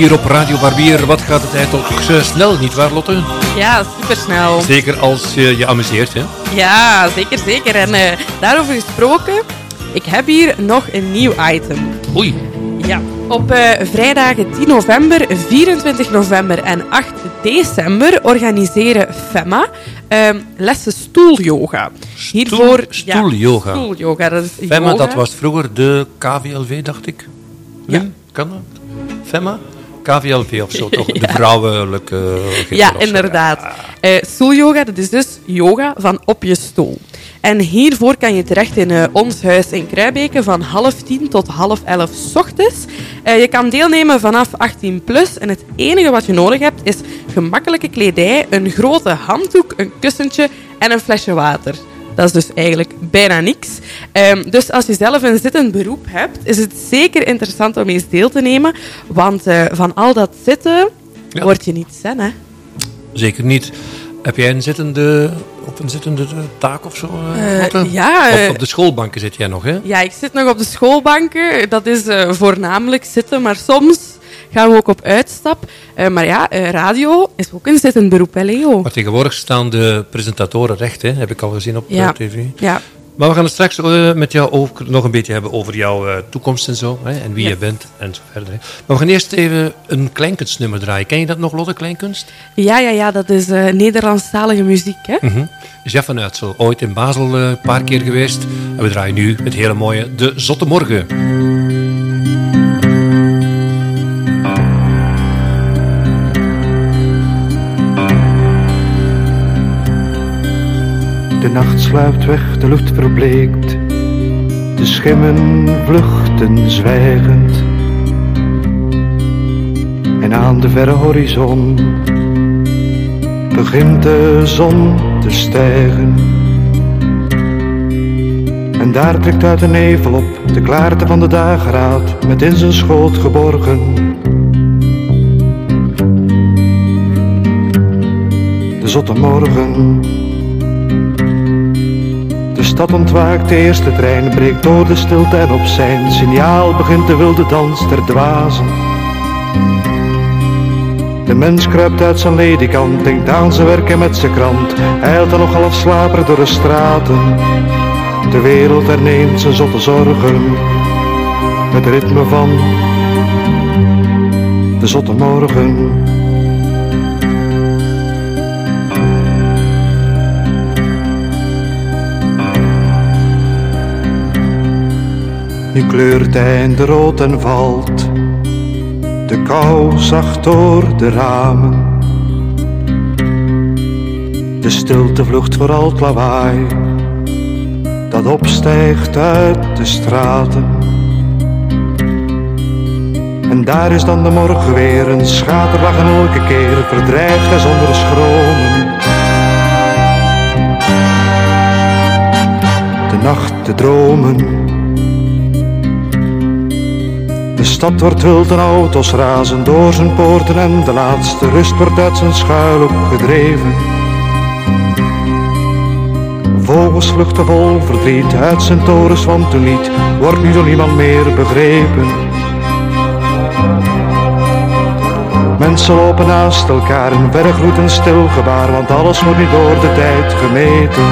Hier op Radio Barbier. Wat gaat de tijd toch zo snel, niet waar Lotte? Ja, supersnel. Zeker als je je amuseert, hè? Ja, zeker, zeker. En eh, daarover gesproken, ik heb hier nog een nieuw item. Oei. Ja, op eh, vrijdagen 10 november, 24 november en 8 december organiseren FEMA ehm, lessen stoelyoga. Hiervoor, ja, stoelyoga. stoelyoga, dat is Femma, yoga. dat was vroeger de KVLV, dacht ik. Wim, kan dat? Femma? KVLV of zo, (laughs) toch? De vrouwelijke... Ja, inderdaad. Eh stoelyoga, dat is dus yoga van op je stoel. En hiervoor kan je terecht in eh, ons huis in Kruibeke van half tien tot half elf 's ochtends. Eh, je kan deelnemen vanaf 18 plus en het enige wat je nodig hebt is gemakkelijke kledij, een grote handdoek, een kussentje en een flesje water. Dat is dus eigenlijk bijna niks. Ehm, dus als je zelf een zittend beroep hebt, is het zeker interessant om eens deel te nemen. Want eh, van al dat zitten Ja. word je niet zen, hè? Zeker niet. Heb jij een zittende, op een zittende taak of zo? eh, Eh, ja, Of op de schoolbanken zit jij nog, hè? Ja, ik zit nog op de schoolbanken. Dat is voornamelijk zitten, maar soms gaan we ook op uitstap. Eh, maar ja, eh, radio is ook een zittend beroep, hè, Leo? Maar tegenwoordig staan de presentatoren recht, hè? heb ik al gezien op eh, Ja. tv. Ja. Maar we gaan het straks met jou ook nog een beetje hebben over jouw toekomst en zo. Hè? En wie Ja. je bent en zo verder. Hè? Maar we gaan eerst even een kleinkunstnummer draaien. Ken je dat nog, Lotte, kleinkunst? Ja, ja, ja, dat is eh Nederlandstalige muziek, hè? Mhm. Jeff van Uitsel, ooit in Basel een paar keer geweest. En we draaien nu het hele mooie De Zotte Morgen. De nacht sluipt weg, de lucht verbleekt. De schimmen vluchten zwijgend. En aan de verre horizon begint de zon te stijgen. En daar trekt uit de nevel op de klaarte van de dageraad met in zijn schoot geborgen. De zotte morgen. De stad ontwaakt, de eerste trein breekt door de stilte en op zijn signaal begint de wilde dans der dwazen. De mens kruipt uit zijn ledikant, denkt aan zijn werk en met zijn krant, eilt dan nog half slaperig door de straten. De wereld herneemt zijn zotte zorgen, het ritme van de zotte morgen. Nu kleurt in de rood en valt de kou zacht door de ramen. De stilte vlucht voor al het lawaai dat opstijgt uit de straten. En daar is dan de morgen weer, een schaterlach en elke keer verdrijft hij zonder schromen. De nacht, de dromen. Stad wordt wild en auto's razen door zijn poorten en de laatste rust wordt uit zijn schuilhoek gedreven. Vogels vluchten vol verdriet uit zijn torens, want hun lied wordt nu door niemand meer begrepen. Mensen lopen naast elkaar in verregroet en stil gebaar, want alles wordt nu door de tijd gemeten.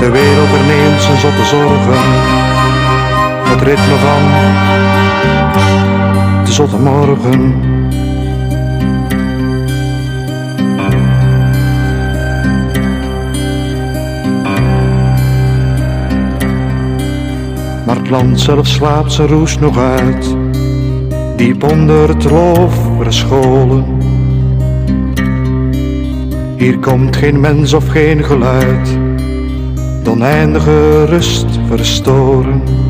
De wereld herneemt zijn zotte zorgen, het ritme van zotte morgen. Maar het land zelf slaapt zijn roes nog uit, diep onder het loof verscholen. Hier komt geen mens of geen geluid, de oneindige rust verstoren.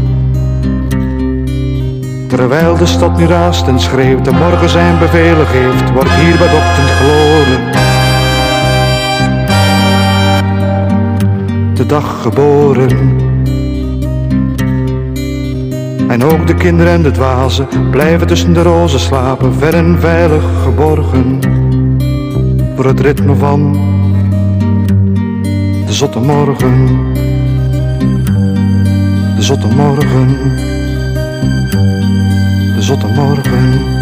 Terwijl de stad nu raast en schreeuwt en morgen zijn bevelen geeft, wordt hier bij ochtend geboren. De dag geboren. En ook de kinderen en de dwazen blijven tussen de rozen slapen, ver en veilig geborgen. Voor het ritme van de zotte morgen. De zotte morgen. Zotte morgen,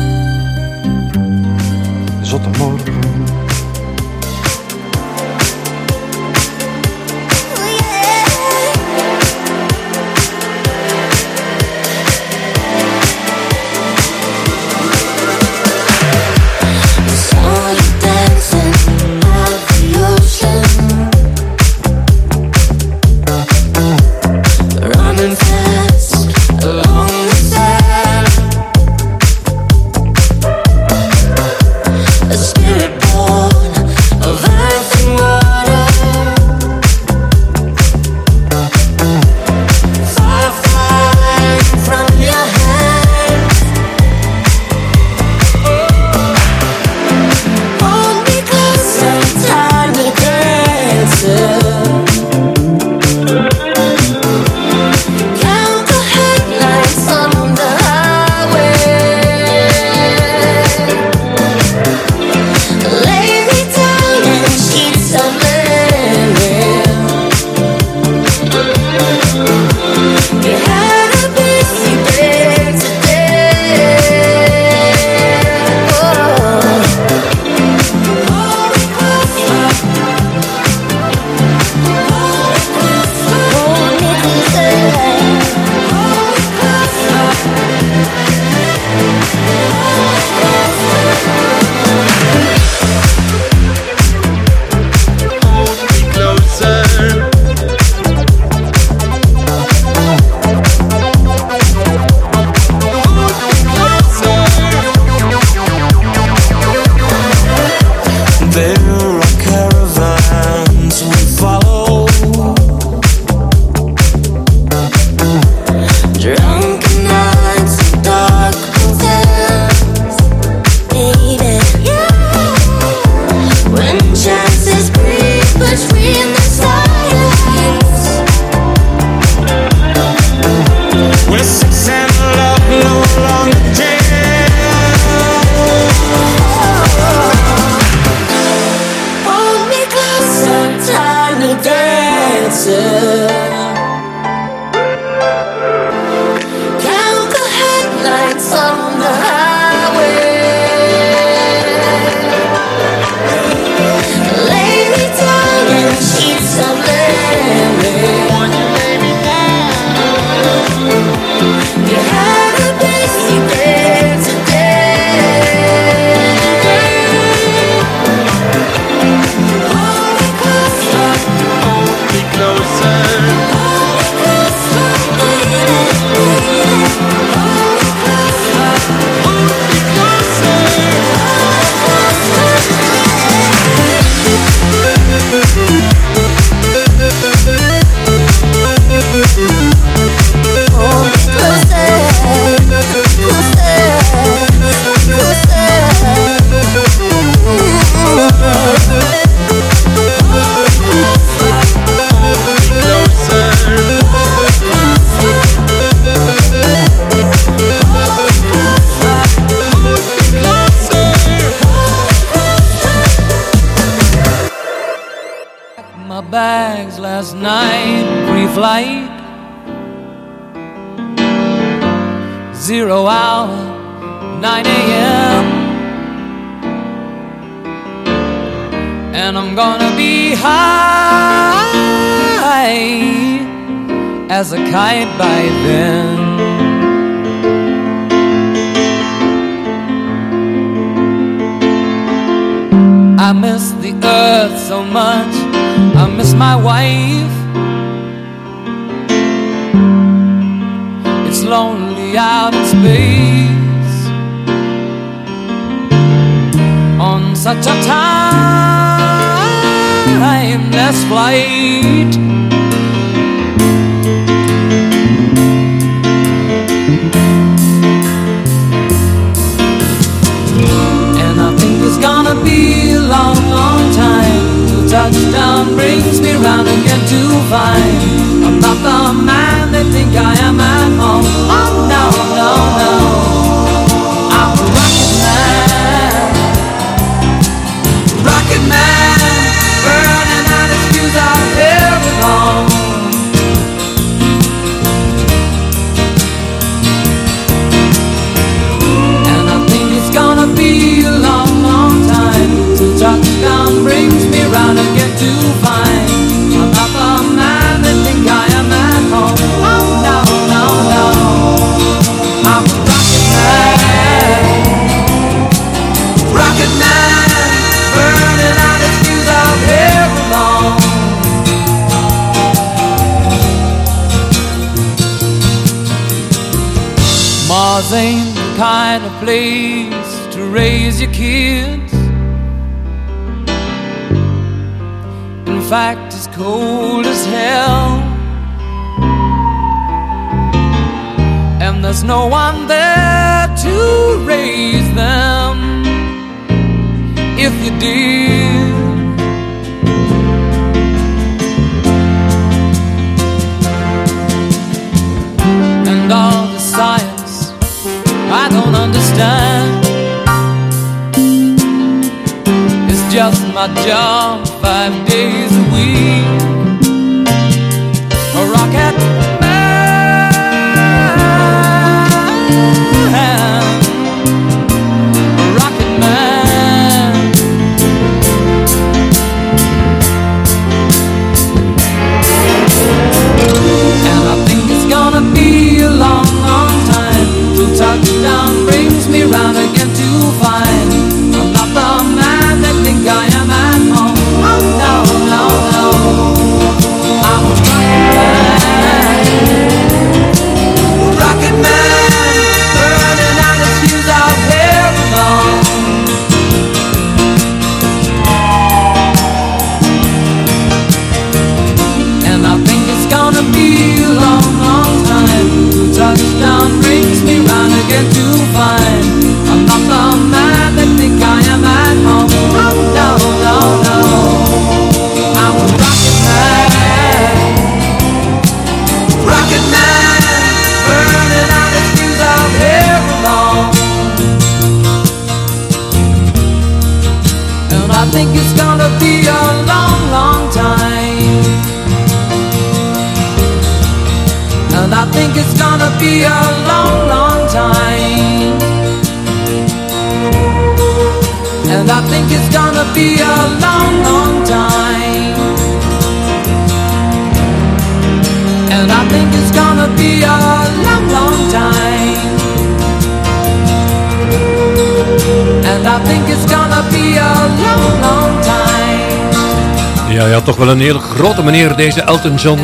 Ja, toch wel een hele grote meneer deze Elton John.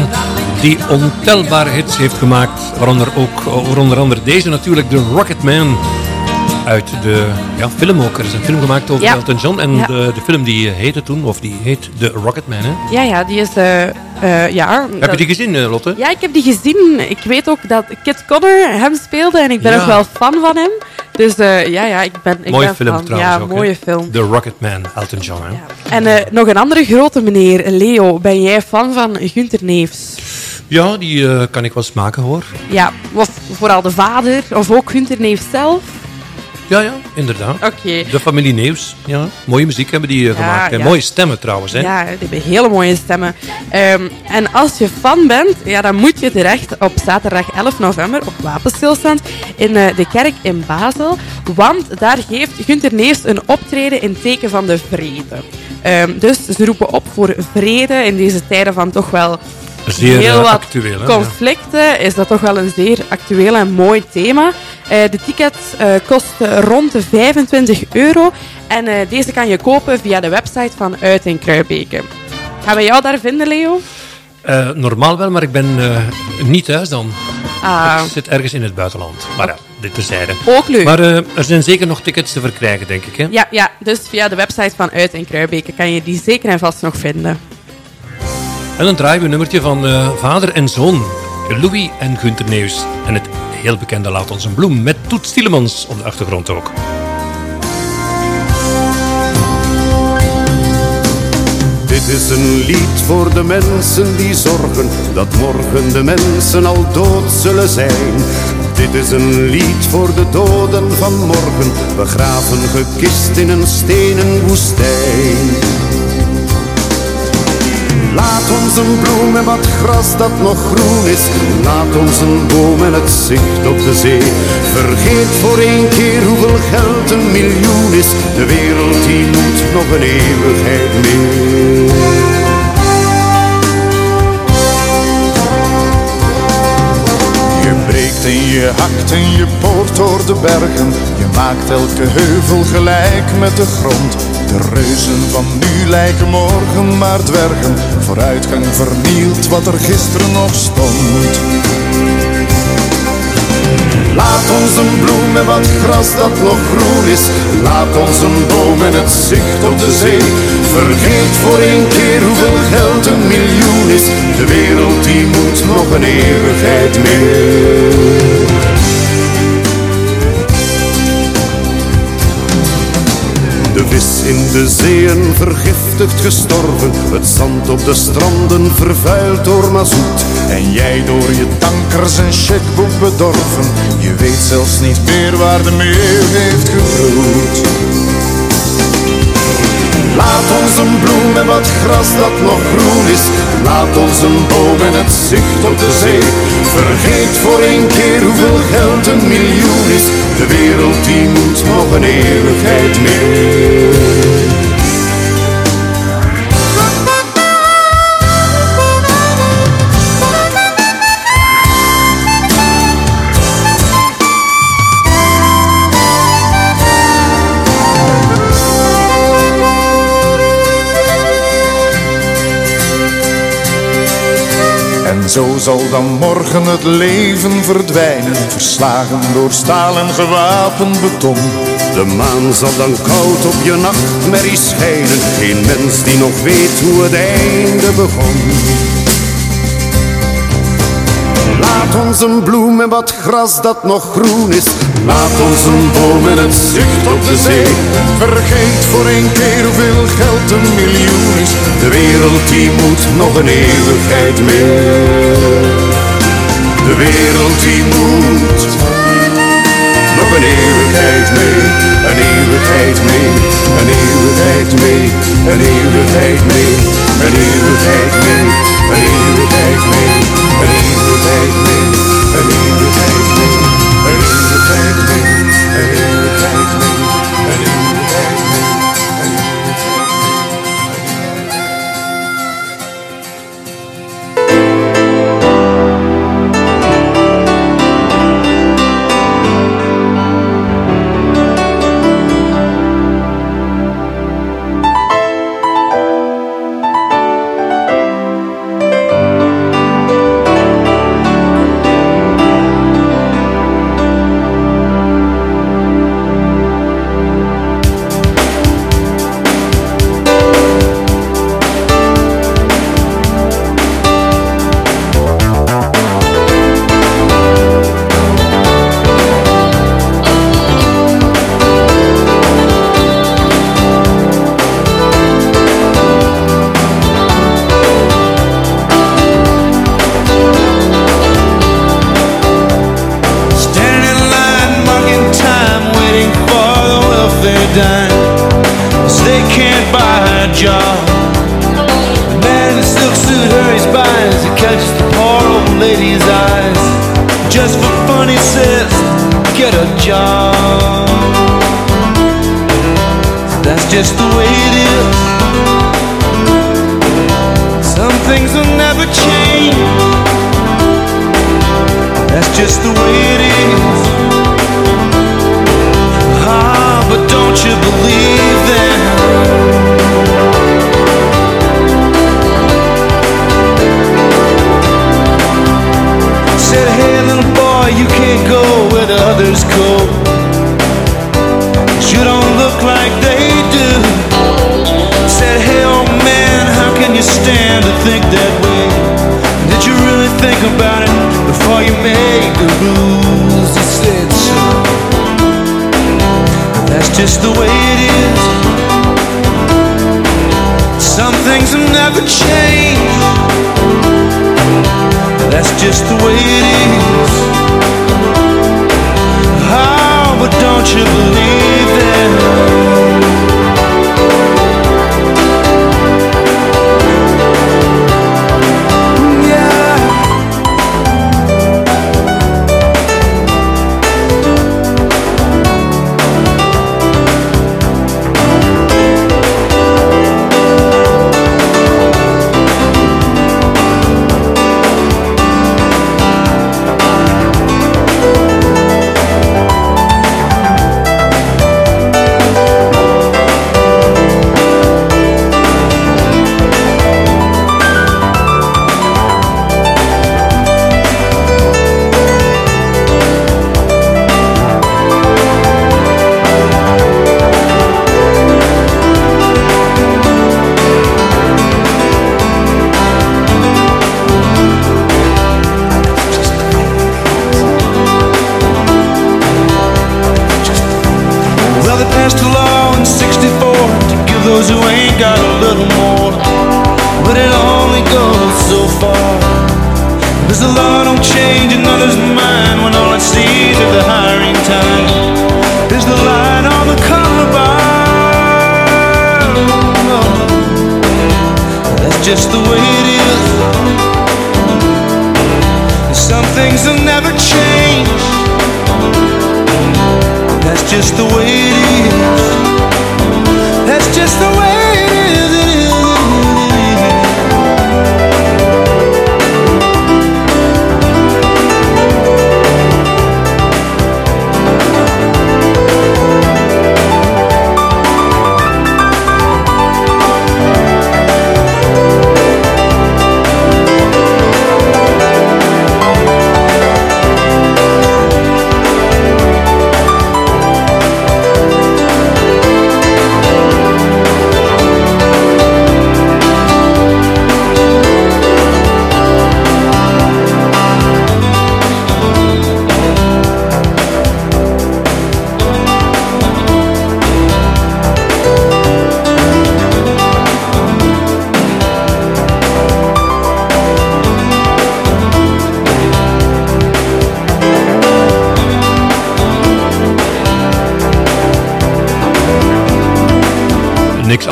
Die ontelbare hits heeft gemaakt. Waaronder ook, over onder andere deze natuurlijk, The Rocket Man. Uit de ja, film ook. Er is een film gemaakt over Ja. Elton John. En Ja. de, de film die heette toen, of die heet The Rocket Man. Hè? Ja, ja, die is... eh, eh, ja, Heb dat- je die gezien, eh, Lotte? Ja, ik heb die gezien. Ik weet ook dat Kit Connor hem speelde en ik ben ook wel fan van hem. Dus eh, ja, ja, ik ben, ik mooie ben film fan. trouwens Ja, ook. hè? mooie film. The Rocket Man, Elton John. Hè? En eh, nog een andere grote meneer, Leo. Ben jij fan van Gunther Neefs? Ja, die eh, kan ik wel smaken hoor. Ja, of vooral de vader, of ook Gunther Neefs zelf? Ja, ja, inderdaad. Oké. De familie Neefs. Ja. Mooie muziek hebben die eh, gemaakt. En ja. mooie stemmen trouwens. Hè? Ja, die hebben hele mooie stemmen. Ehm, en als je fan bent, ja, dan moet je terecht op zaterdag 11 november op Wapenstilstand in de kerk in Basel. Want daar geeft Gunther Neefs een optreden in teken van de vrede. Ehm, dus ze roepen op voor vrede in deze tijden van toch wel Zeer heel eh, wat actueel. Conflicten. Is dat toch wel een zeer actueel en mooi thema. Eh, de tickets eh, kosten rond de 25 euro. En eh, deze kan je kopen via de website van Uit in Kruibeke. Gaan we jou daar vinden, Leo? Eh, normaal wel, maar ik ben eh, niet thuis dan. Ah. Ik zit ergens in het buitenland. Maar ja, dit terzijde. Ook leuk. Maar eh, er zijn zeker nog tickets te verkrijgen, denk ik. Hè? Ja, ja, dus via de website van Uit in Kruibeke kan je die zeker en vast nog vinden. En dan draaien we een nummertje van eh, vader en zoon. Louis en Gunther Neus. En het heel bekende Laat ons een bloem. Met Toet Stielemans op de achtergrond ook. Dit is een lied voor de mensen die zorgen dat morgen de mensen al dood zullen zijn. Dit is een lied voor de doden van morgen, begraven gekist in een stenen woestijn. Laat ons een bloem en wat gras dat nog groen is. Laat ons een boom en het zicht op de zee. Vergeet voor één keer hoeveel geld een miljoen is. De wereld die moet nog een eeuwigheid mee. Je hakt en je poort door de bergen. Je maakt elke heuvel gelijk met de grond. De reuzen van nu lijken morgen maar dwergen. Vooruitgang vernielt wat er gisteren nog stond. Laat ons een bloem en wat gras dat nog groen is. Laat ons een boom en het zicht op de zee. Vergeet voor één keer hoeveel geld een miljoen is. De wereld die moet nog een eeuwigheid meer. In de zeeën vergiftigd gestorven. Het zand op de stranden vervuild door mazoet. En jij door je tankers en checkboek bedorven. Je weet zelfs niet meer waar de meeuw heeft gebroed. Laat ons een bloem en wat gras dat nog groen is. Laat ons een boom en het zicht op de zee. Vergeet voor één keer hoeveel geld een miljoen is. De wereld die moet nog een eeuwigheid meer. Zo zal dan morgen het leven verdwijnen, verslagen door staal en gewapend beton. De maan zal dan koud op je nachtmerrie schijnen. Geen mens die nog weet hoe het einde begon. Laat ons een bloem en wat gras dat nog groen is. Laat ons een boom en het zicht op de zee. Vergeet voor één keer hoeveel geld een miljoen is. De wereld die moet nog een eeuwigheid meer. De wereld die moet nog een eeuwigheid mee. Een eeuwigheid mee. Een eeuwigheid mee. Een eeuwigheid mee. Een eeuwigheid mee. Een eeuwigheid mee. Een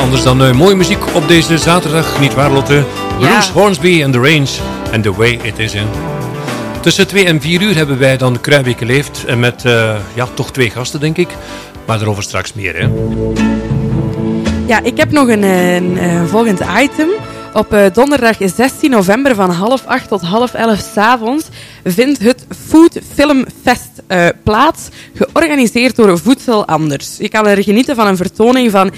anders dan eh, mooie muziek op deze zaterdag, niet waar Lotte? Bruce Hornsby and the Range and the Way It Is In. Tussen 2 en 4 uur hebben wij dan Kruiwijk geleefd. En met eh, ja, toch twee gasten, denk ik. Maar daarover straks meer, hè. Ja, ik heb nog een, een, eh, volgend item. Op eh, donderdag 16 november van half acht tot half elf s'avonds vindt het Food Film Fest eh, plaats, georganiseerd door Voedsel Anders. Je kan er genieten van een vertoning van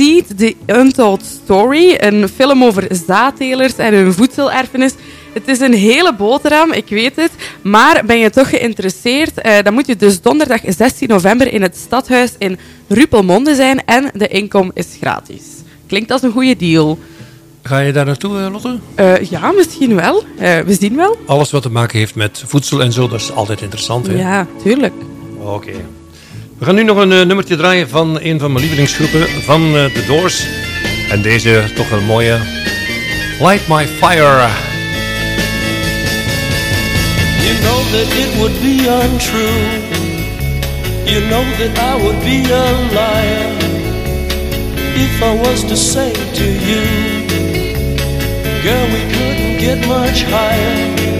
Seed the Untold Story, een film over zaadtelers en hun voedselerfenis. Het is een hele boterham, ik weet het. Maar ben je toch geïnteresseerd, eh, dan moet je dus donderdag 16 november in het stadhuis in Rupelmonde zijn en de inkom is gratis. Klinkt als een goede deal. Ga je daar naartoe, eh, Lotte? Eh, ja, misschien wel. We zien wel. Alles wat te maken heeft met voedsel en zo, dat is altijd interessant, hè? Ja, tuurlijk. Oké. We gaan nu nog een eh, nummertje draaien van een van mijn lievelingsgroepen, van eh, The Doors. En deze toch een mooie Light My Fire. You know that it would be untrue. You know that I would be a liar if I was to say to you, girl, we couldn't get much higher.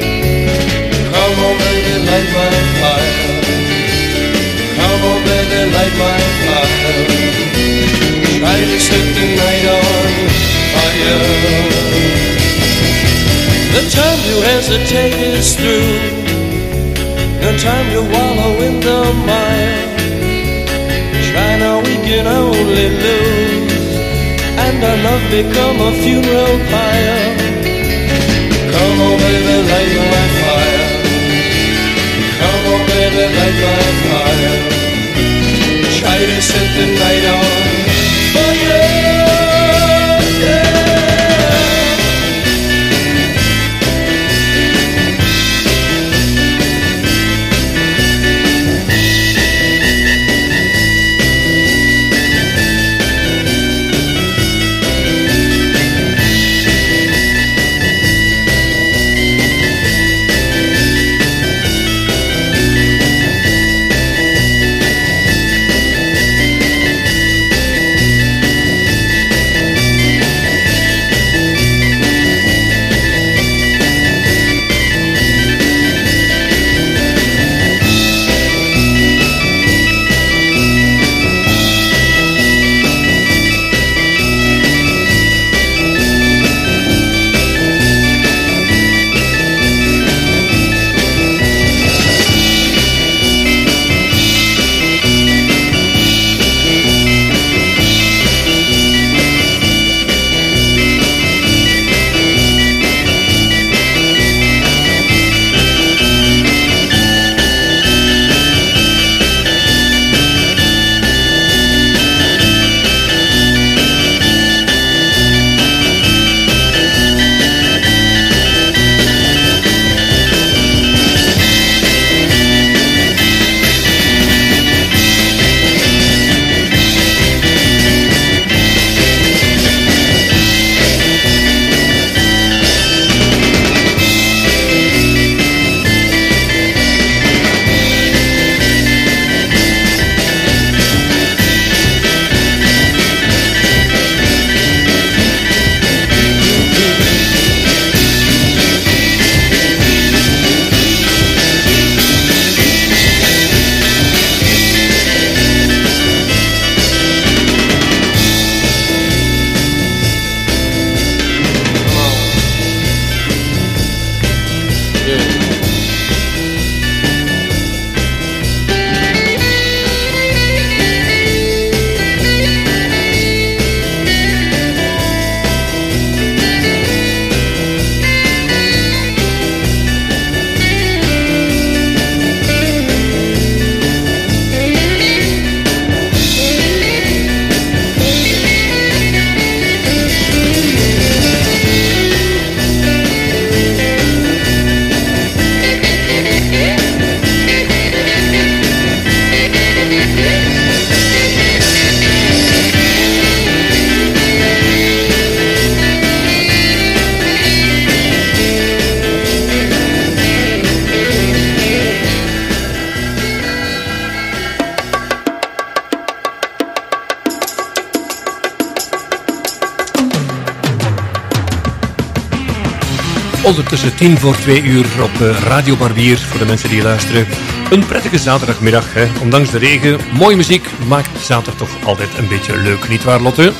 On, light my fire. Try to set the night on fire. The time to hesitate is through. No time to wallow in the mire. Try now, we can only lose. And our love become a funeral pyre. Come on, baby, light my fire. To set the night on tien voor twee uur op eh, Radio Barbier. Voor de mensen die luisteren. Een prettige zaterdagmiddag. Hè. Ondanks de regen, mooie muziek maakt zaterdag toch altijd een beetje leuk. Niet waar, Lotte?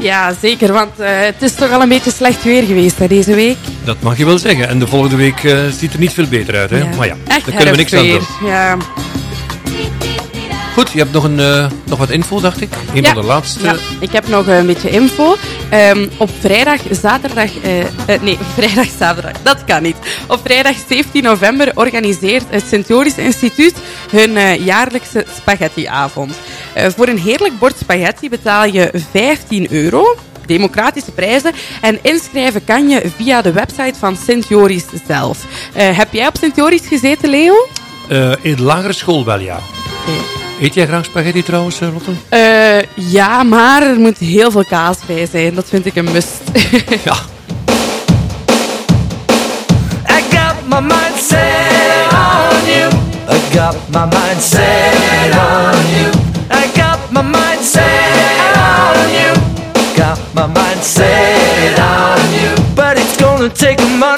Ja, zeker, want eh, het is toch al een beetje slecht weer geweest hè, deze week. Dat mag je wel zeggen. En de volgende week eh, ziet er niet veel beter uit. Hè? Maar ja, Echt daar kunnen we niks aan doen. Ja. Goed, je hebt nog, een, nog wat info, dacht ik. Een Ja. van de laatste. Ja, ik heb nog een beetje info. Ehm, op vrijdag, zaterdag... nee, (laughs) vrijdag, zaterdag. Dat kan niet. Op vrijdag 17 november organiseert het Sint Joris Instituut hun eh, jaarlijkse spaghettiavond. Eh, voor een heerlijk bord spaghetti betaal je 15 euro democratische prijzen. En inschrijven kan je via de website van Sint Joris zelf. Eh, heb jij op Sint Joris gezeten, Leo? Eh, in de lagere school wel, ja. Eet jij graag spaghetti trouwens, Lotte? Ja, maar er moet heel veel kaas bij zijn. Dat vind ik een must. ja. (laughs) my mind set on you. I got my mind set on you. I got my mind set on you. Got my mind set on you. But it's gonna take. A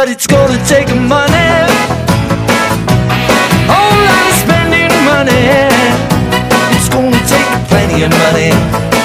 But it's gonna take money. Whole lot of spending money. It's gonna take plenty of money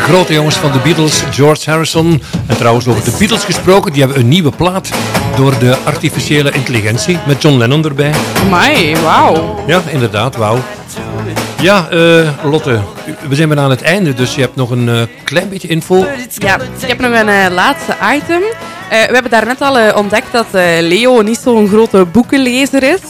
de grote jongens van de Beatles, George Harrison. En trouwens over de Beatles gesproken, die hebben een nieuwe plaat door de artificiële intelligentie met John Lennon erbij. Amai, wauw. Ja, inderdaad, wauw. Ja, eh, Lotte, we zijn bijna aan het einde, dus je hebt nog een eh, klein beetje info. Ja, ik heb nog een eh, laatste item. We hebben daarnet al ontdekt dat Leo niet zo'n grote boekenlezer is.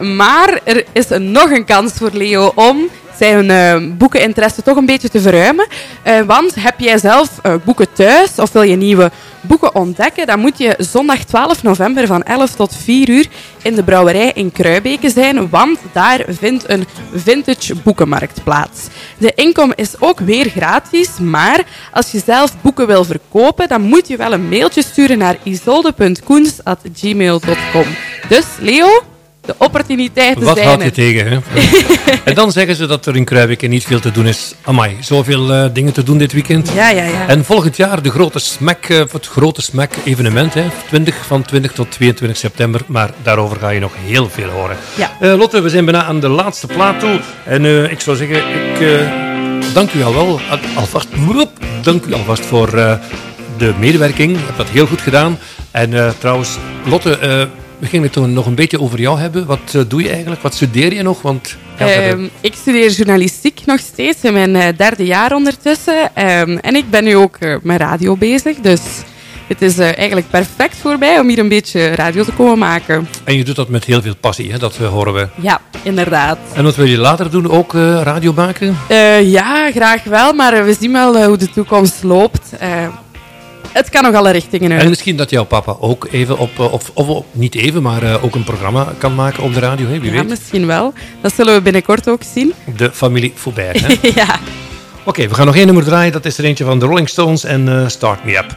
Maar er is nog een kans voor Leo om zijn eh, boekeninteresse toch een beetje te verruimen. Eh, want heb jij zelf eh, boeken thuis of wil je nieuwe boeken ontdekken, dan moet je zondag 12 november van 11 tot 4 uur in de brouwerij in Kruibeke zijn, want daar vindt een vintage boekenmarkt plaats. De inkom is ook weer gratis, maar als je zelf boeken wil verkopen, dan moet je wel een mailtje sturen naar isolde.koens.gmail.com. Dus Leo, de opportuniteiten Wat zijn houd je er. tegen, hè? (laughs) en dan zeggen ze dat er in Kruijbeke niet veel te doen is. Amai, zoveel eh, dingen te doen dit weekend. Ja, ja, ja. En volgend jaar de grote smack, eh, het grote smack evenement, hè? 20, van 20 tot 22 september. Maar daarover ga je nog heel veel horen. Ja. Eh, Lotte, we zijn bijna aan de laatste plaat toe. En ik zou zeggen, ik dank u al wel, al- alvast, dank u alvast voor de medewerking. Je hebt dat heel goed gedaan. En trouwens, Lotte, we gingen het toen nog een beetje over jou hebben. Wat eh, doe je eigenlijk? Wat studeer je nog? Want ja, Ehm, ik studeer journalistiek nog steeds in mijn eh, derde jaar ondertussen. Ehm, en ik ben nu ook eh, met radio bezig. Dus Het is eigenlijk perfect voor mij om hier een beetje radio te komen maken. En je doet dat met heel veel passie, hè? dat horen we. Ja, inderdaad. En wat wil je later doen? Ook radio maken? Ja, graag wel, maar we zien wel hoe de toekomst loopt. Het kan nog alle richtingen uit. En misschien dat jouw papa ook even op, eh, of, niet even, maar eh, ook een programma kan maken op de radio, hè? wie Ja, weet. misschien wel. Dat zullen we binnenkort ook zien. De familie Faubert. Hè? (laughs) ja. Oké, we gaan nog één nummer draaien. Dat is er eentje van de Rolling Stones en eh, Start Me Up.